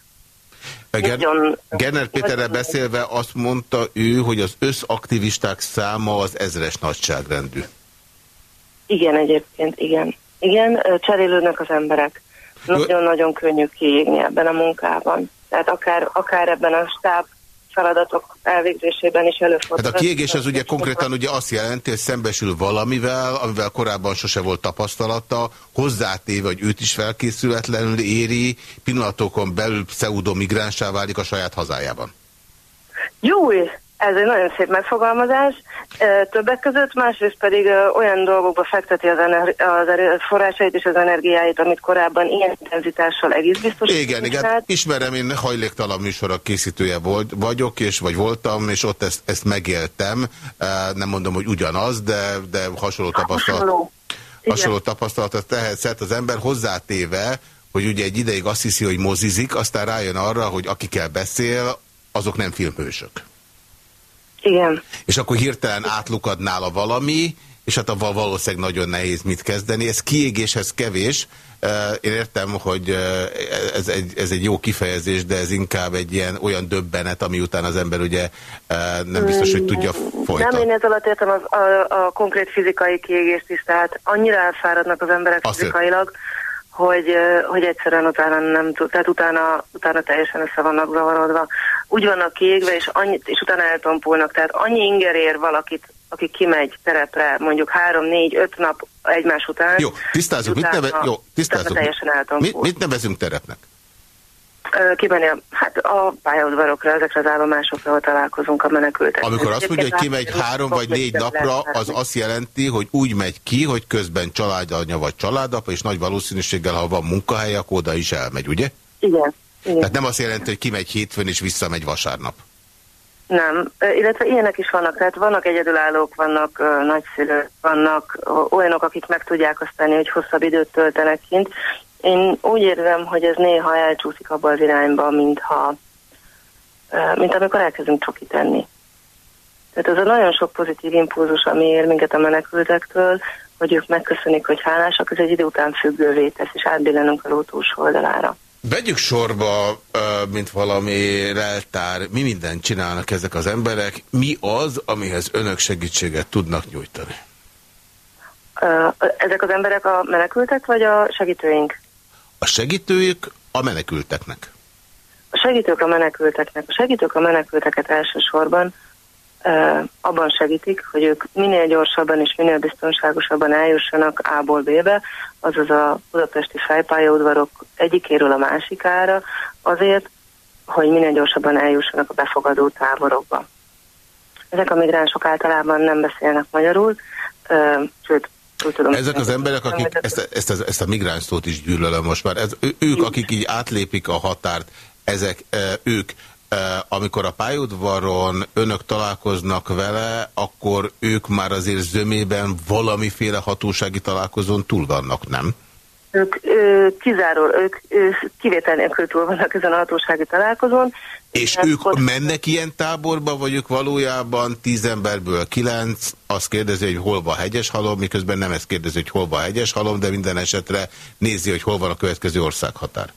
Gerner Péterre beszélve azt mondta ő, hogy az összaktivisták száma az ezres nagyságrendű. Igen, egyébként, igen. Igen, cserélődnek az emberek. Nagyon-nagyon könnyű kiégni ebben a munkában. Tehát akár, akár ebben a stáb feladatok elvégzésében is előfordul. Hát a kiégés az ugye konkrétan ugye azt jelenti, hogy szembesül valamivel, amivel korábban sose volt tapasztalata, hozzátéve, hogy őt is felkészületlenül éri, pillanatokon belül pseudomigránsá válik a saját hazájában. Jó, ez egy nagyon szép megfogalmazás, többek között, másrészt pedig olyan dolgokba fekteti az, az forrásait és az energiáit, amit korábban ilyen intenzitással egész biztos. Igen, igen, ismerem, én hajléktalan műsorok készítője volt, vagyok, és vagy voltam, és ott ezt, ezt megéltem. Nem mondom, hogy ugyanaz, de, de hasonló tapasztalat. Hasonló. Hasonló tapasztalatot tehet szert az ember hozzátéve, hogy ugye egy ideig azt hiszi, hogy mozizik, aztán rájön arra, hogy akikkel beszél, azok nem filmhősök. Igen. És akkor hirtelen átlukad nála valami, és hát a valószínűleg nagyon nehéz mit kezdeni. Ez kiégéshez kevés. Én értem, hogy ez egy, ez egy jó kifejezés, de ez inkább egy ilyen olyan döbbenet, ami után az ember ugye nem biztos, hogy tudja folytatni. Nem, én ez alatt értem az, a, a konkrét fizikai kiégést is, tehát annyira elfáradnak az emberek Azt fizikailag, hogy, hogy egyszerűen utána nem tud, tehát utána, utána teljesen össze vannak zavarodva. Úgy vannak kiégve, és, annyi, és utána eltompulnak. Tehát annyi inger ér valakit, aki kimegy terepre mondjuk három, négy, öt nap egymás után. Jó, tisztázzuk, mit, neve, jó, tisztázzuk. Teljesen mit, mit nevezünk terepnek? Kimenni a, hát a pályaudvarokra, ezekre az állomásokra, ahol találkozunk a menekültek. Amikor azt mondja, hogy kimegy három vagy négy napra, az azt jelenti, hogy úgy megy ki, hogy közben családanya vagy családapa, és nagy valószínűséggel, ha van munkahely, akkor oda is elmegy, ugye? Igen. Igen. Tehát nem azt jelenti, hogy kimegy hétfőn és visszamegy vasárnap. Nem, illetve ilyenek is vannak, tehát vannak egyedülállók, vannak nagyszülők, vannak olyanok, akik meg tudják azt tenni, hogy hosszabb időt töltenek kint, én úgy érzem, hogy ez néha elcsúszik abba az irányba, mintha, mint amikor elkezdünk csoki tenni. Tehát ez a nagyon sok pozitív impulzus, ami ér minket a menekültektől, hogy ők megköszönik, hogy hálásak, ez egy idő után függővé tesz, és átbillenünk a ló oldalára. Vegyük sorba, mint valami reltár, mi mindent csinálnak ezek az emberek, mi az, amihez önök segítséget tudnak nyújtani? Ezek az emberek a menekültek, vagy a segítőink? A segítőjük, a menekülteknek? A segítők a menekülteknek. A segítők a menekülteket elsősorban abban segítik, hogy ők minél gyorsabban és minél biztonságosabban eljussanak A-ból B-be, azaz a budapesti fejpályaudvarok egyikéről a másikára, azért, hogy minél gyorsabban eljussanak a befogadó táborokba. Ezek a migránsok általában nem beszélnek magyarul, sőt, tudom, Ezek az emberek, akik ezt, ezt, ezt, ezt a migráns szót is gyűlölöm most már, ez, ők, akik így átlépik a határt, ezek ők amikor a pályaudvaron önök találkoznak vele, akkor ők már azért zömében valamiféle hatósági találkozón túl vannak, nem? Ők ö, kizáról, ők ö, kivétel nélkül túl vannak ezen a hatósági találkozón. És ők ott... mennek ilyen táborba, vagy ők valójában tíz emberből kilenc azt kérdezi, hogy hol van hegyes halom, miközben nem ezt kérdezi, hogy hol van hegyes halom, de minden esetre nézi, hogy hol van a következő országhatár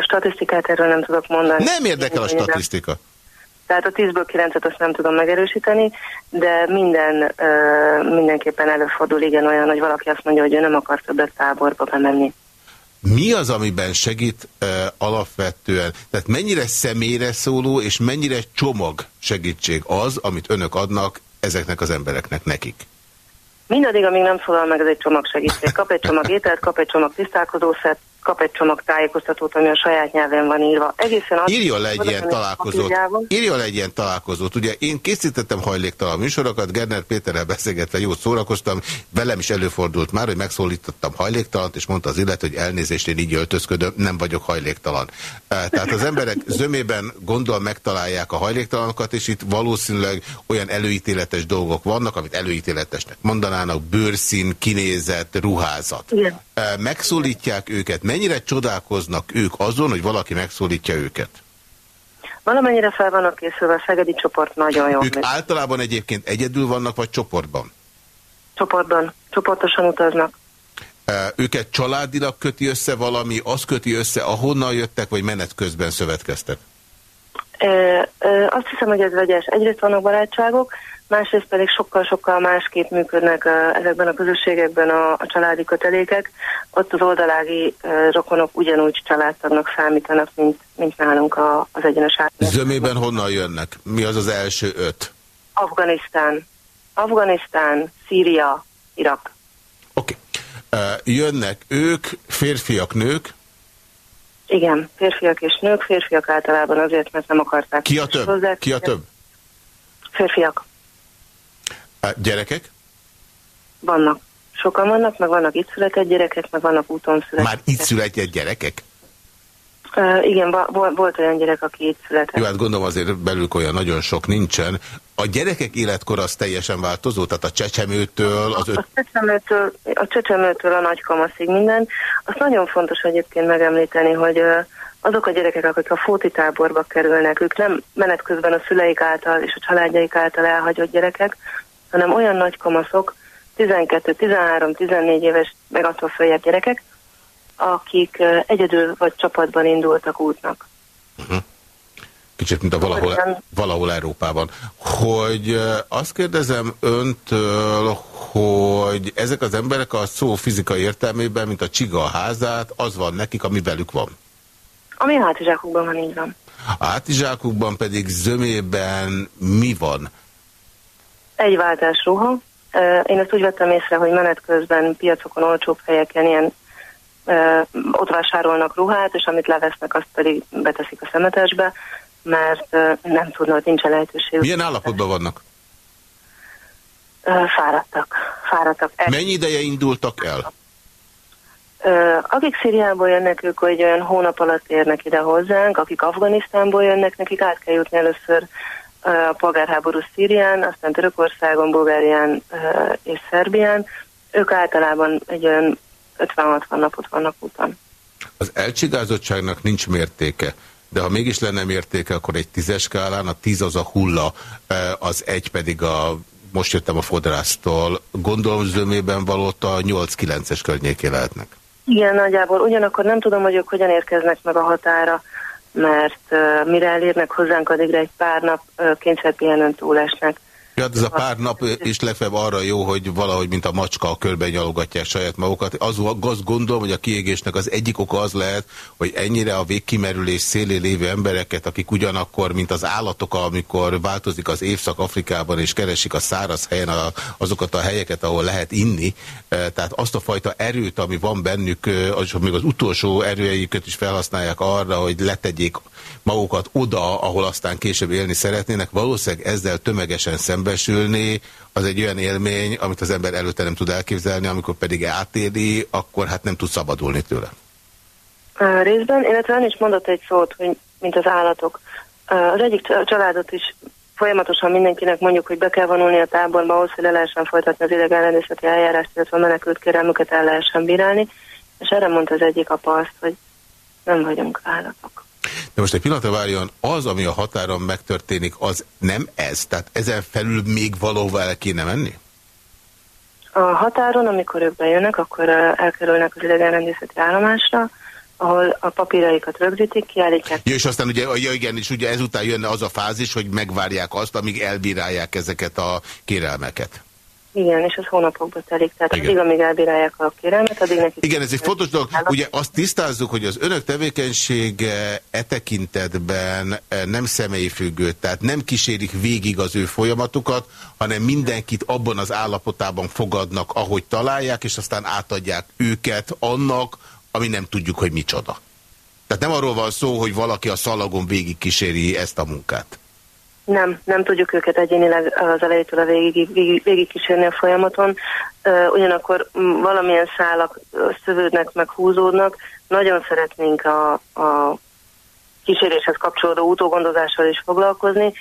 statisztikát erről nem tudok mondani. Nem érdekel a statisztika. Tehát a 10-ből 9-et azt nem tudom megerősíteni, de minden mindenképpen előfordul igen olyan, hogy valaki azt mondja, hogy ő nem akar többet táborba bemenni. Mi az, amiben segít uh, alapvetően? Tehát mennyire személyre szóló, és mennyire csomag segítség az, amit önök adnak ezeknek az embereknek nekik? Mindaddig, amíg nem szólal meg, ez egy csomag segítség. Kap egy csomag ételt, kap egy csomag tisztálkozószert, kap egy csomag tájékoztatót, ami a saját nyelven van írva. Egészen írjon le egy ilyen találkozót. Írjon le egy ilyen találkozót. Ugye én készítettem hajléktalan műsorokat, Gerner Péterrel beszélgetve jót szórakoztam, velem is előfordult már, hogy megszólítottam hajléktalant, és mondta az illet, hogy elnézést, én így öltözködöm, nem vagyok hajléktalan. Tehát az emberek zömében gondol megtalálják a hajléktalanokat, és itt valószínűleg olyan előítéletes dolgok vannak, amit előítéletesnek mondanának, bőrszín, kinézet, ruházat. Igen. Megszólítják őket, mennyire csodálkoznak ők azon, hogy valaki megszólítja őket? Valamennyire fel vannak készülve, a Szegedi csoport nagyon jó. Ők még. általában egyébként egyedül vannak, vagy csoportban? Csoportban. Csoportosan utaznak. Őket családilag köti össze valami, az köti össze, ahonnan jöttek, vagy menet közben szövetkeztek? Azt hiszem, hogy ez vegyes. Egyrészt vannak barátságok, másrészt pedig sokkal-sokkal másképp működnek ezekben a közösségekben a, a családi kötelékek. Ott az oldalági rokonok ugyanúgy családtagnak számítanak, mint, mint nálunk a, az egyenes átlag. Zömében honnan jönnek? Mi az az első öt? Afganisztán. Afganisztán, Szíria, Irak. Oké. Okay. Jönnek ők, férfiak, nők? Igen, férfiak és nők, férfiak általában azért, mert nem akarták. Ki a több? Ki a több? Férfiak. Gyerekek? Vannak. Sokan vannak, meg vannak itt született gyerekek, meg vannak úton született. Már itt született gyerekek? Uh, igen, volt olyan gyerek, aki itt született. Jó, hát gondolom azért belül olyan nagyon sok nincsen. A gyerekek életkor az teljesen változó? Tehát a csecsemőtől... Az öt... a, csecsemőtől, a csecsemőtől a nagykamaszig minden. Azt nagyon fontos egyébként megemlíteni, hogy uh, azok a gyerekek, akik a fóti táborba kerülnek, ők nem menet közben a szüleik által és a családjaik által elhagyott gyerekek, hanem olyan nagy kamaszok, 12, 13, 14 éves, meg attól följebb gyerekek, akik egyedül vagy csapatban indultak útnak. Uh mhm. -huh. Kicsit, mint a valahol, valahol Európában. Hogy azt kérdezem öntől, hogy ezek az emberek a szó fizikai értelmében, mint a csiga a házát, az van nekik, ami velük van. Ami a hátizsákukban van, így van. A hátizsákukban pedig zömében mi van? Egy váltás ruha. Én ezt úgy vettem észre, hogy menet közben piacokon olcsóbb helyeken ilyen ott vásárolnak ruhát, és amit levesznek, azt pedig beteszik a szemetesbe, mert nem tudnak, nincs lehetőség. Milyen állapotban vannak? Fáradtak. Fáradtak. Mennyi ideje indultak el? Akik Szíriából jönnek, ők hogy olyan hónap alatt érnek ide hozzánk, akik Afganisztánból jönnek, nekik át kell jutni először a polgárháború Szírián, aztán Törökországon, Bulgárián és Szerbián. Ők általában egy olyan 50-60 napot vannak úton. Az elcsigázottságnak nincs mértéke, de ha mégis lenne mértéke, akkor egy tízes skálán, a tíz az a hulla, az egy pedig a most jöttem a fodrásztól, gondolom zömében valóta a 8-9-es környéké lehetnek. Igen, nagyjából. Ugyanakkor nem tudom, hogy ők hogyan érkeznek meg a határa mert mire elérnek hozzánk, addigra egy pár nap kényszerpihenőn túlesnek. Ja, hát ez a pár nap is legfeljebb arra jó, hogy valahogy, mint a macska, a körben nyalogatják saját magukat. Az, azt gondolom, hogy a kiégésnek az egyik oka az lehet, hogy ennyire a végkimerülés szélé lévő embereket, akik ugyanakkor, mint az állatok, amikor változik az évszak Afrikában, és keresik a száraz helyen a, azokat a helyeket, ahol lehet inni, e, tehát azt a fajta erőt, ami van bennük, és még az utolsó erőjeiket is felhasználják arra, hogy letegyék magukat oda, ahol aztán később élni szeretnének, valószínűleg ezzel tömegesen szembesülni, az egy olyan élmény, amit az ember előtte nem tud elképzelni, amikor pedig átéli, akkor hát nem tud szabadulni tőle. A részben, illetve ön is mondott egy szót, hogy mint az állatok. Az egyik családot is folyamatosan mindenkinek mondjuk, hogy be kell vonulni a táborba ahhoz, hogy le lehessen folytatni az idegenrendészeti eljárást, illetve a menekült kérelmüket el lehessen bírálni, és erre mondta az egyik apa azt, hogy nem vagyunk állatok. De most egy pillanatra várjon, az, ami a határon megtörténik, az nem ez? Tehát ezen felül még valóval el kéne menni? A határon, amikor ők bejönnek, akkor elkerülnek az idegenrendészeti állomásra, ahol a papíraikat rögzítik, kiállítják. Ja, és aztán ugye, ja igen, és ugye ezután jönne az a fázis, hogy megvárják azt, amíg elbírálják ezeket a kérelmeket. Igen, és ez hónapokba telik. Tehát Igen. addig, amíg elbírálják a kérelmet, addig nekik... Igen, ez egy fontos dolog. Ugye azt tisztázzuk, hogy az önök tevékenysége e tekintetben e, nem személyi függő, tehát nem kísérik végig az ő folyamatukat, hanem mindenkit abban az állapotában fogadnak, ahogy találják, és aztán átadják őket annak, ami nem tudjuk, hogy micsoda. Tehát nem arról van szó, hogy valaki a szalagon végig kíséri ezt a munkát. Nem, nem tudjuk őket egyénileg az elejétől a végig, végig, végig kísérni a folyamaton. Ugyanakkor valamilyen szálak szövődnek, meg húzódnak. Nagyon szeretnénk a, a kíséréshez kapcsolódó utógondozással is foglalkozni.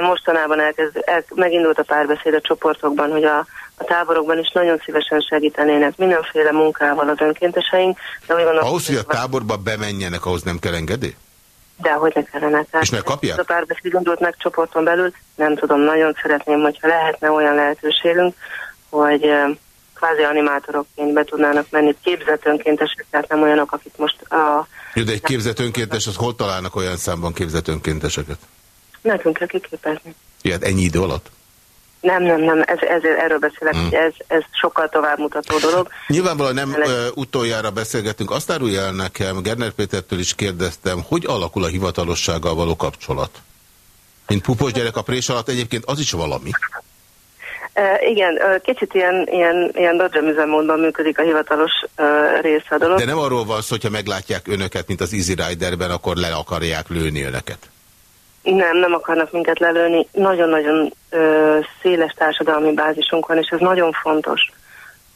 Mostanában elkezd, el, megindult a párbeszéd a csoportokban, hogy a, a táborokban is nagyon szívesen segítenének mindenféle munkával az önkénteseink. De úgy gondolom, ahhoz, hogy a táborba bemenjenek, ahhoz nem kell engedély? De hogy ne kellene. És megkapják? A párbeszéd gondolt meg csoporton belül, nem tudom, nagyon szeretném, hogyha lehetne olyan lehetőségünk, hogy kvázi animátorokként be tudnának menni képzett önkéntesek, tehát nem olyanok, akik most a... Jó, de egy képzett önkéntes, az hol találnak olyan számban képzett önkénteseket? Nekünk kell kiképezni. Ilyet ennyi idő alatt? Nem, nem, nem, ez, ez, erről beszélek, hmm. ez, ez sokkal tovább mutató dolog. Nyilvánvalóan nem ö, utoljára beszélgetünk. Azt árulja el nekem, Gerner Pétertől is kérdeztem, hogy alakul a hivatalossággal való kapcsolat? Mint pupos gyerek a prés alatt egyébként az is valami. Uh, igen, kicsit ilyen, ilyen, ilyen dodgem módban működik a hivatalos uh, része a dolog. De nem arról van szó, hogyha meglátják önöket, mint az Easy Riderben, akkor le akarják lőni önöket. Nem, nem akarnak minket lelőni. Nagyon-nagyon széles társadalmi bázisunk van, és ez nagyon fontos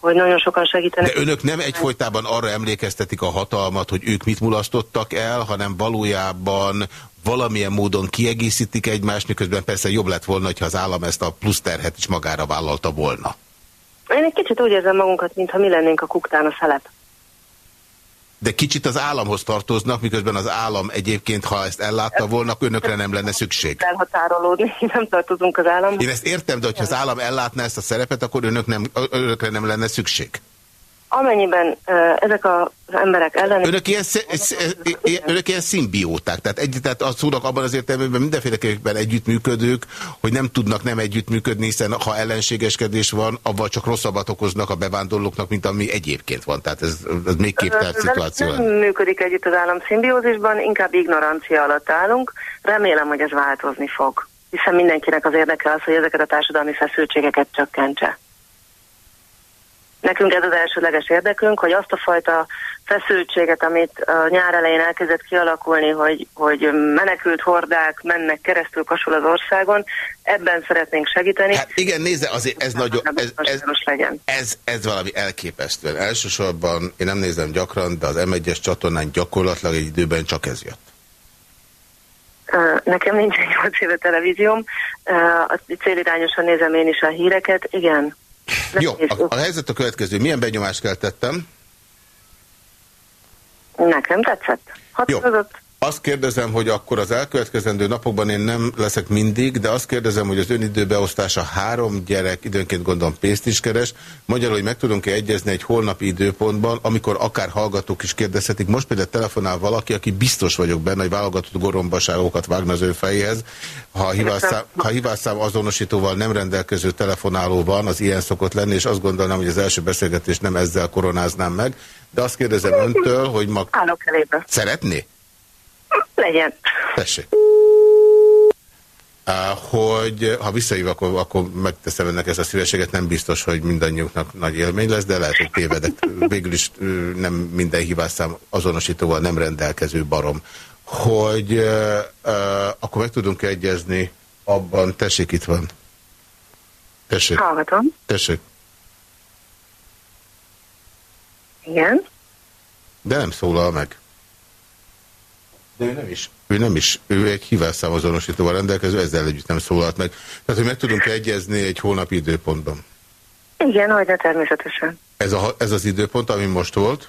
hogy nagyon sokan segítenek. De önök nem egyfolytában arra emlékeztetik a hatalmat, hogy ők mit mulasztottak el, hanem valójában valamilyen módon kiegészítik egymást, miközben persze jobb lett volna, ha az állam ezt a plusz terhet is magára vállalta volna. Én egy kicsit úgy érzem magunkat, mintha mi lennénk a kuktán a szelep de kicsit az államhoz tartoznak, miközben az állam egyébként, ha ezt ellátta volna, önökre nem lenne szükség. Elhatárolódni, nem tartozunk az államhoz. Én ezt értem, de hogyha az állam ellátná ezt a szerepet, akkor önök nem, önökre nem lenne szükség. Amennyiben ezek az emberek ellen... Önök ilyen, önök ilyen szimbióták, tehát, egy, tehát a szónak abban az értelemben mindenféleképpen együttműködők, hogy nem tudnak nem együttműködni, hiszen ha ellenségeskedés van, abban csak rosszabbat okoznak a bevándorlóknak, mint ami egyébként van. Tehát ez, ez még képtelt szituáció. Nem működik együtt az állam szimbiózisban, inkább ignorancia alatt állunk. Remélem, hogy ez változni fog. Hiszen mindenkinek az érdeke az, hogy ezeket a társadalmi feszültségeket csökkentse. Nekünk ez az elsőleges érdekünk, hogy azt a fajta feszültséget, amit a nyár elején elkezdett kialakulni, hogy, hogy menekült hordák mennek keresztül kasul az országon, ebben szeretnénk segíteni. Hát igen, nézze, azért ez nagyon, ez, ez, ez, ez valami elképesztő. Elsősorban én nem nézem gyakran, de az M1-es csatornán gyakorlatilag egy időben csak ez jött. Nekem nincs egy 8 éve televízióm, célirányosan nézem én is a híreket, igen. Jó, a, a helyzet a következő. Milyen benyomást keltettem? Nekem tetszett. Határozott. Azt kérdezem, hogy akkor az elkövetkezendő napokban én nem leszek mindig, de azt kérdezem, hogy az ön időbeosztása három gyerek, időnként gondolom pénzt is keres. Magyarul, hogy meg tudunk-e egyezni egy holnapi időpontban, amikor akár hallgatók is kérdezhetik. Most például telefonál valaki, aki biztos vagyok benne, hogy válogatott gorombaságokat vágna az ő fejéhez. Ha a hívásszám, ha hívásszám azonosítóval nem rendelkező telefonáló van, az ilyen szokott lenni, és azt gondolnám, hogy az első beszélgetést nem ezzel koronáznám meg. De azt kérdezem öntől, hogy ma... Állok elébe. Szeretné? Legyen. Tessék. Hogy ha visszahív, akkor, akkor megteszem ennek ezt a szívességet, nem biztos, hogy mindannyiunknak nagy élmény lesz, de lehet, hogy tévedek. Végül is nem minden hívásszám azonosítóval nem rendelkező barom. Hogy uh, akkor meg tudunk -e egyezni abban, tessék, itt van. Tessék. Hallgatom. Tessék. Igen. De nem szólal meg. De ő nem is. Ő nem is. Ő egy hívásszámazonosítóval rendelkező, ezzel együtt nem szólalt meg. Tehát, hogy meg tudunk egyezni egy hónapi időpontban. Igen, hogy de természetesen. Ez, a, ez az időpont, ami most volt?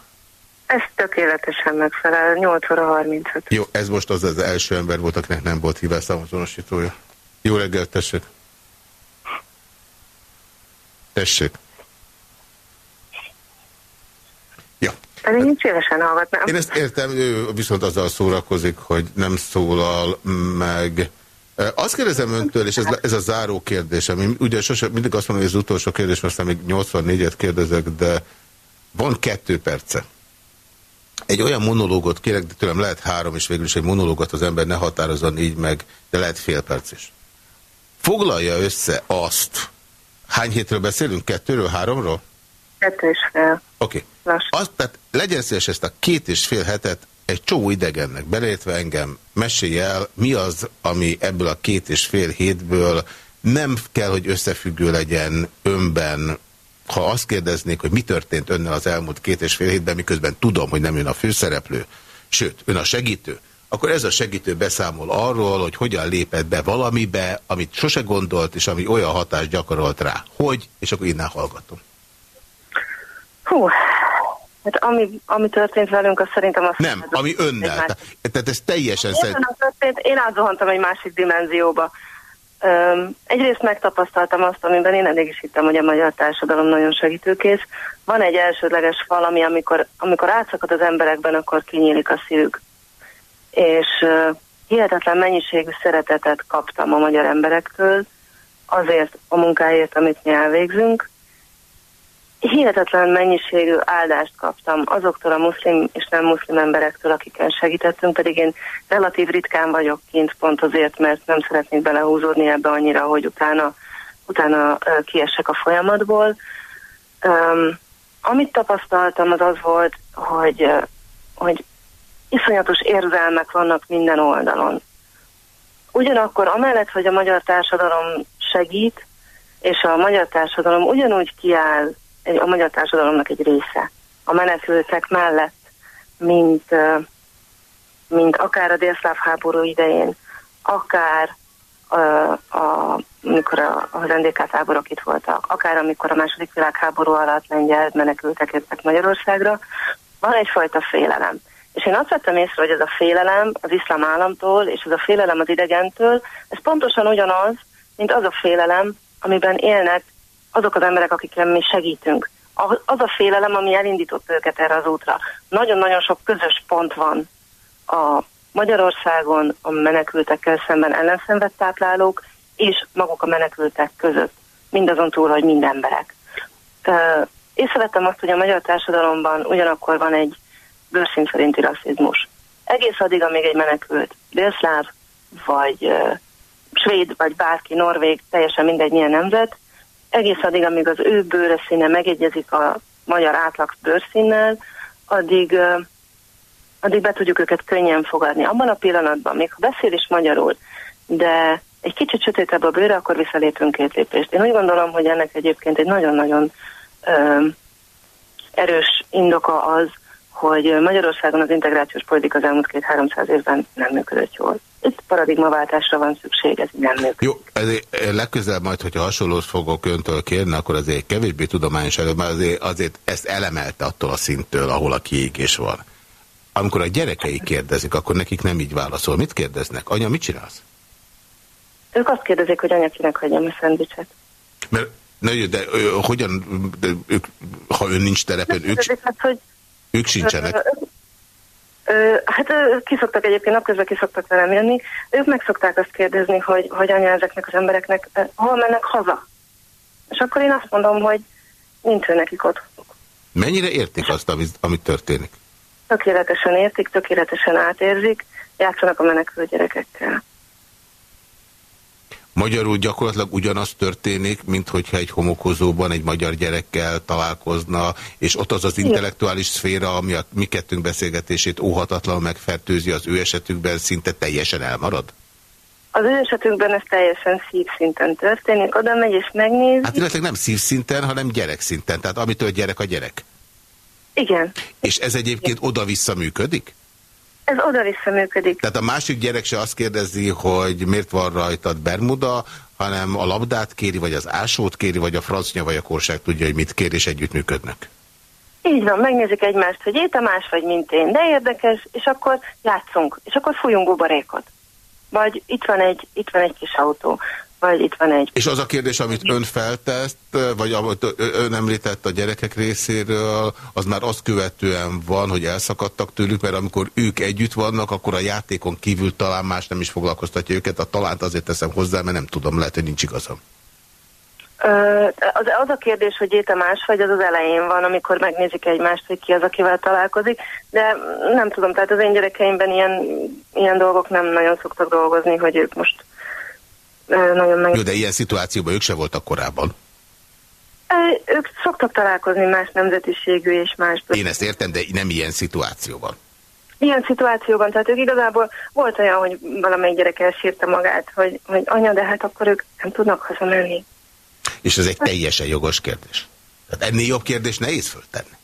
Ez tökéletesen megfelel, 8 óra 35. Jó, ez most az az első ember volt, akinek nem volt hívásszámazonosítója. Jó reggelt, tessék. Tessék. Én szívesen hallgatnám. Én ezt értem, ő viszont azzal szórakozik, hogy nem szólal meg. Azt kérdezem öntől, és ez, ez a záró kérdés, ami ugye sosem, mindig azt mondom, hogy az utolsó kérdés, aztán még 84-et kérdezek, de van kettő perce. Egy olyan monológot kérek, de tőlem lehet három, és végül is egy monológot az ember ne határozon így meg, de lehet fél perc is. Foglalja össze azt, hány hétről beszélünk? Kettőről, háromról? Kettő és fél. Oké. Okay. Azt, tehát legyen szíves ezt a két és fél hetet egy csomó idegennek, beleértve engem, mesélj el, mi az, ami ebből a két és fél hétből nem kell, hogy összefüggő legyen önben, ha azt kérdeznék, hogy mi történt önnel az elmúlt két és fél hétben, miközben tudom, hogy nem ön a főszereplő, sőt, ön a segítő, akkor ez a segítő beszámol arról, hogy hogyan lépett be valamibe, amit sose gondolt, és ami olyan hatást gyakorolt rá. Hogy? És akkor innen hallgatom. Hú, hát ami, ami történt velünk, az szerintem azt... Nem, az ami önnel. Más... Tehát ez teljesen szerint... Történt, én átzuhantam egy másik dimenzióba. Um, egyrészt megtapasztaltam azt, amiben én eddig is hittem, hogy a magyar társadalom nagyon segítőkész. Van egy elsődleges valami, amikor, amikor átszakad az emberekben, akkor kinyílik a szívük. És uh, hihetetlen mennyiségű szeretetet kaptam a magyar emberektől, azért a munkáért, amit mi elvégzünk, hihetetlen mennyiségű áldást kaptam azoktól a muszlim és nem muszlim emberektől, akiken segítettünk, pedig én relatív ritkán vagyok kint pont azért, mert nem szeretnék belehúzódni ebbe annyira, hogy utána, utána kiessek a folyamatból. Um, amit tapasztaltam, az az volt, hogy, hogy iszonyatos érzelmek vannak minden oldalon. Ugyanakkor amellett, hogy a magyar társadalom segít, és a magyar társadalom ugyanúgy kiáll a magyar társadalomnak egy része. A menekültek mellett, mint, mint akár a délszláv háború idején, akár a, a, amikor a, a NDK táborok itt voltak, akár amikor a második világháború alatt lengyel menekültek jöttek Magyarországra, van egyfajta félelem. És én azt vettem észre, hogy ez a félelem az iszlám államtól, és ez a félelem az idegentől, ez pontosan ugyanaz, mint az a félelem, amiben élnek azok az emberek, akikre mi segítünk. Az a félelem, ami elindított őket erre az útra. Nagyon-nagyon sok közös pont van a Magyarországon a menekültekkel szemben ellenszenvet táplálók, és maguk a menekültek között. Mindazon túl, hogy mind emberek. Észrevettem azt, hogy a magyar társadalomban ugyanakkor van egy bőrszín szerinti rasszizmus. Egész addig, amíg egy menekült délszláv, vagy svéd, vagy bárki, norvég, teljesen mindegy milyen nemzet, egész addig, amíg az ő bőreszíne megegyezik a magyar átlag bőrszínnel, addig, addig be tudjuk őket könnyen fogadni. Abban a pillanatban, még ha beszél is magyarul, de egy kicsit sötétebb a bőre, akkor visszalépünk két lépést. Én úgy gondolom, hogy ennek egyébként egy nagyon-nagyon erős indoka az, hogy Magyarországon az integrációs politika az elmúlt két-háromszáz évben nem működött jól. Itt paradigmaváltásra van szükség, ez nem működik. Jó, ezért legközelebb majd, hogyha hasonlót fogok öntől kérni, akkor azért kevésbé tudományos előbb, mert azért, azért ezt elemelte attól a szinttől, ahol a kiégés van. amikor a gyerekei kérdezik, akkor nekik nem így válaszol. Mit kérdeznek? Anya, mit csinálsz? Ők azt kérdezik, hogy anya kinek hagyjam a szendvicset. Mert Na jó, de ö, hogyan, de ők, ha ön nincs terepen, ők, hát, hogy, ők sincsenek? Hát kiszoktak egyébként, napközben kiszoktak velem jönni. Ők meg szokták azt kérdezni, hogy, hogy anya ezeknek az embereknek hol mennek haza. És akkor én azt mondom, hogy nincs ő nekik ott. Mennyire értik azt, amit, amit történik? Tökéletesen értik, tökéletesen átérzik, játszanak a menekül gyerekekkel. Magyarul gyakorlatilag ugyanaz történik, mint hogyha egy homokozóban egy magyar gyerekkel találkozna, és ott az az intellektuális szféra, ami a mi kettőnk beszélgetését óhatatlan megfertőzi, az ő esetükben szinte teljesen elmarad? Az ő esetükben ez teljesen szívszinten történik, oda megy és megnézi. Hát illetve nem szívszinten, hanem gyerekszinten, tehát amitől gyerek a gyerek. Igen. És ez egyébként oda-vissza működik? Ez oda-vissza működik. Tehát a másik gyerek se azt kérdezi, hogy miért van rajtad Bermuda, hanem a labdát kéri, vagy az ásót kéri, vagy a francia vagy a korság tudja, hogy mit kér, és együttműködnek. Így van, megnézik egymást, hogy éte más vagy, mint én, de érdekes, és akkor játszunk, és akkor fújunk buborékot. Vagy itt van egy, itt van egy kis autó, vagy itt van egy... És az a kérdés, amit ön feltesz, vagy amit ön említett a gyerekek részéről, az már azt követően van, hogy elszakadtak tőlük, mert amikor ők együtt vannak, akkor a játékon kívül talán más nem is foglalkoztatja őket. A talánt azért teszem hozzá, mert nem tudom, lehet, hogy nincs igazam. Az, az a kérdés, hogy éte más vagy, az az elején van, amikor megnézik egymást, hogy ki az, akivel találkozik, de nem tudom, tehát az én gyerekeimben ilyen, ilyen dolgok nem nagyon szoktak dolgozni, hogy ők most nagyon meg... Jó, de ilyen szituációban ők se voltak korábban. Ők szoktak találkozni más nemzetiségű és más... Én ezt értem, de nem ilyen szituációban. Ilyen szituációban, tehát ők igazából volt olyan, hogy valamelyik gyerek elsírta magát, hogy, hogy anya, de hát akkor ők nem tudnak hazamenni. És ez egy teljesen jogos kérdés. Tehát ennél jobb kérdés nehéz föltenni.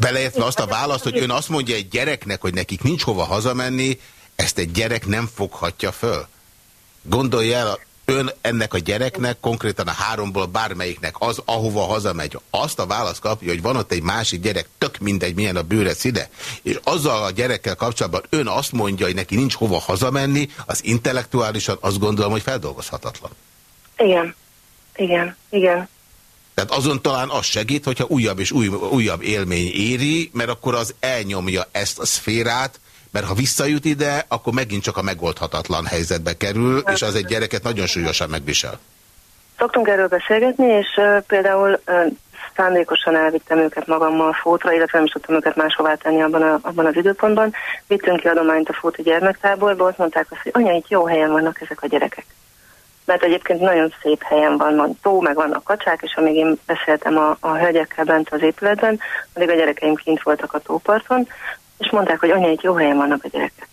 Beleértve azt a választ, hogy ön azt mondja egy gyereknek, hogy nekik nincs hova hazamenni, ezt egy gyerek nem foghatja föl. Gondolja el, ön ennek a gyereknek, konkrétan a háromból bármelyiknek az, ahova hazamegy, azt a választ kapja, hogy van ott egy másik gyerek, tök mindegy, milyen a bőre színe, és azzal a gyerekkel kapcsolatban ön azt mondja, hogy neki nincs hova hazamenni, az intellektuálisan azt gondolom, hogy feldolgozhatatlan. Igen, igen, igen. Tehát azon talán az segít, hogyha újabb és új, újabb élmény éri, mert akkor az elnyomja ezt a szférát, mert ha visszajut ide, akkor megint csak a megoldhatatlan helyzetbe kerül, és az egy gyereket nagyon súlyosan megvisel. Szoktunk erről beszélgetni, és uh, például uh, szándékosan elvittem őket magammal fótra, illetve nem is tudtam őket máshová tenni abban, a, abban az időpontban. Vittünk ki adományt a fóti gyermektáborból, ott mondták azt, hogy anya, itt jó helyen vannak ezek a gyerekek. Mert egyébként nagyon szép helyen van, van tó, meg vannak kacsák, és amíg én beszéltem a, a hölgyekkel bent az épületben, addig a gyerekeim kint voltak a tóparton, és mondták, hogy anya, itt jó helyen vannak a gyerekek.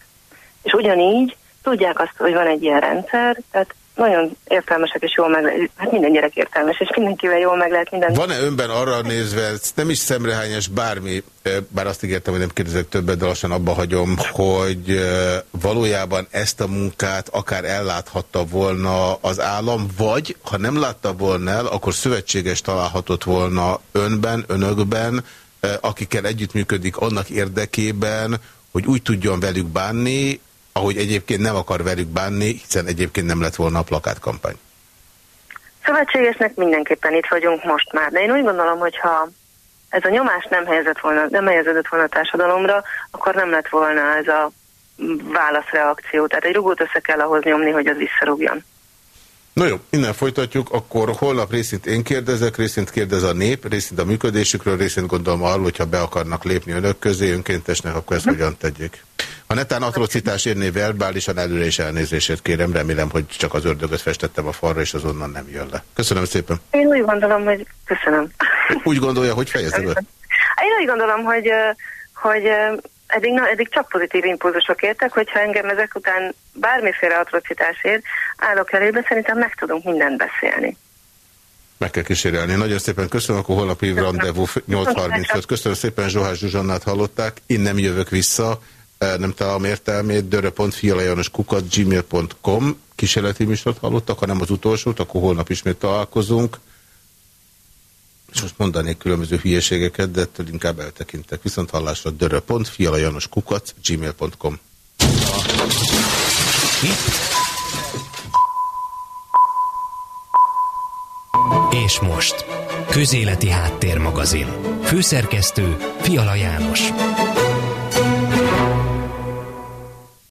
És ugyanígy tudják azt, hogy van egy ilyen rendszer, tehát nagyon értelmesek és jól meg lehet, hát minden gyerek értelmes, és mindenkivel jól meg lehet minden. Van-e önben arra nézve, nem is szemrehányás bármi, bár azt ígértem, hogy nem kérdezek többet, de lassan abba hagyom, hogy valójában ezt a munkát akár elláthatta volna az állam, vagy ha nem látta volna el, akkor szövetséges találhatott volna önben, önökben, akikkel együttműködik annak érdekében, hogy úgy tudjon velük bánni, ahogy egyébként nem akar velük bánni, hiszen egyébként nem lett volna a plakátkampány. Szövetségesnek mindenképpen itt vagyunk most már, de én úgy gondolom, hogy ha ez a nyomás nem helyezett volna, nem helyeződött volna a társadalomra, akkor nem lett volna ez a válaszreakció. Tehát egy rugót össze kell ahhoz nyomni, hogy az visszarúgjon. Na jó, innen folytatjuk, akkor holnap részint én kérdezek, részint kérdez a nép, részint a működésükről, részint gondolom arról, hogyha be akarnak lépni önök közé, önkéntesnek, akkor ezt hogyan tegyék. Ha netán atrocitás érné verbálisan előre is elnézését kérem, remélem, hogy csak az ördögöt festettem a falra, és azonnal nem jön le. Köszönöm szépen. Én úgy gondolom, hogy köszönöm. Úgy gondolja, hogy fejezed? Én úgy gondolom, hogy, hogy eddig, na, eddig csak pozitív impulzusok értek, hogyha engem ezek után bármiféle atrocitás ér, állok elébe, szerintem meg tudunk mindent beszélni. Meg kell kísérelni. Nagyon szépen köszönöm, akkor holnap év rendezvú 8.35. Köszönöm szépen, Zsohás Zsuzsannát hallották. Innen jövök vissza, e, nem találom értelmét, dörö.fialajanoskukat gmail.com kísérleti műsort hallottak, hanem az utolsót, akkor holnap ismét találkozunk. És most mondanék különböző hülyeségeket, de ettől inkább eltekintek. Viszont hallásra dörö.fialajanoskukac gmail.com És most, Közéleti Háttérmagazin. Főszerkesztő Fiala János.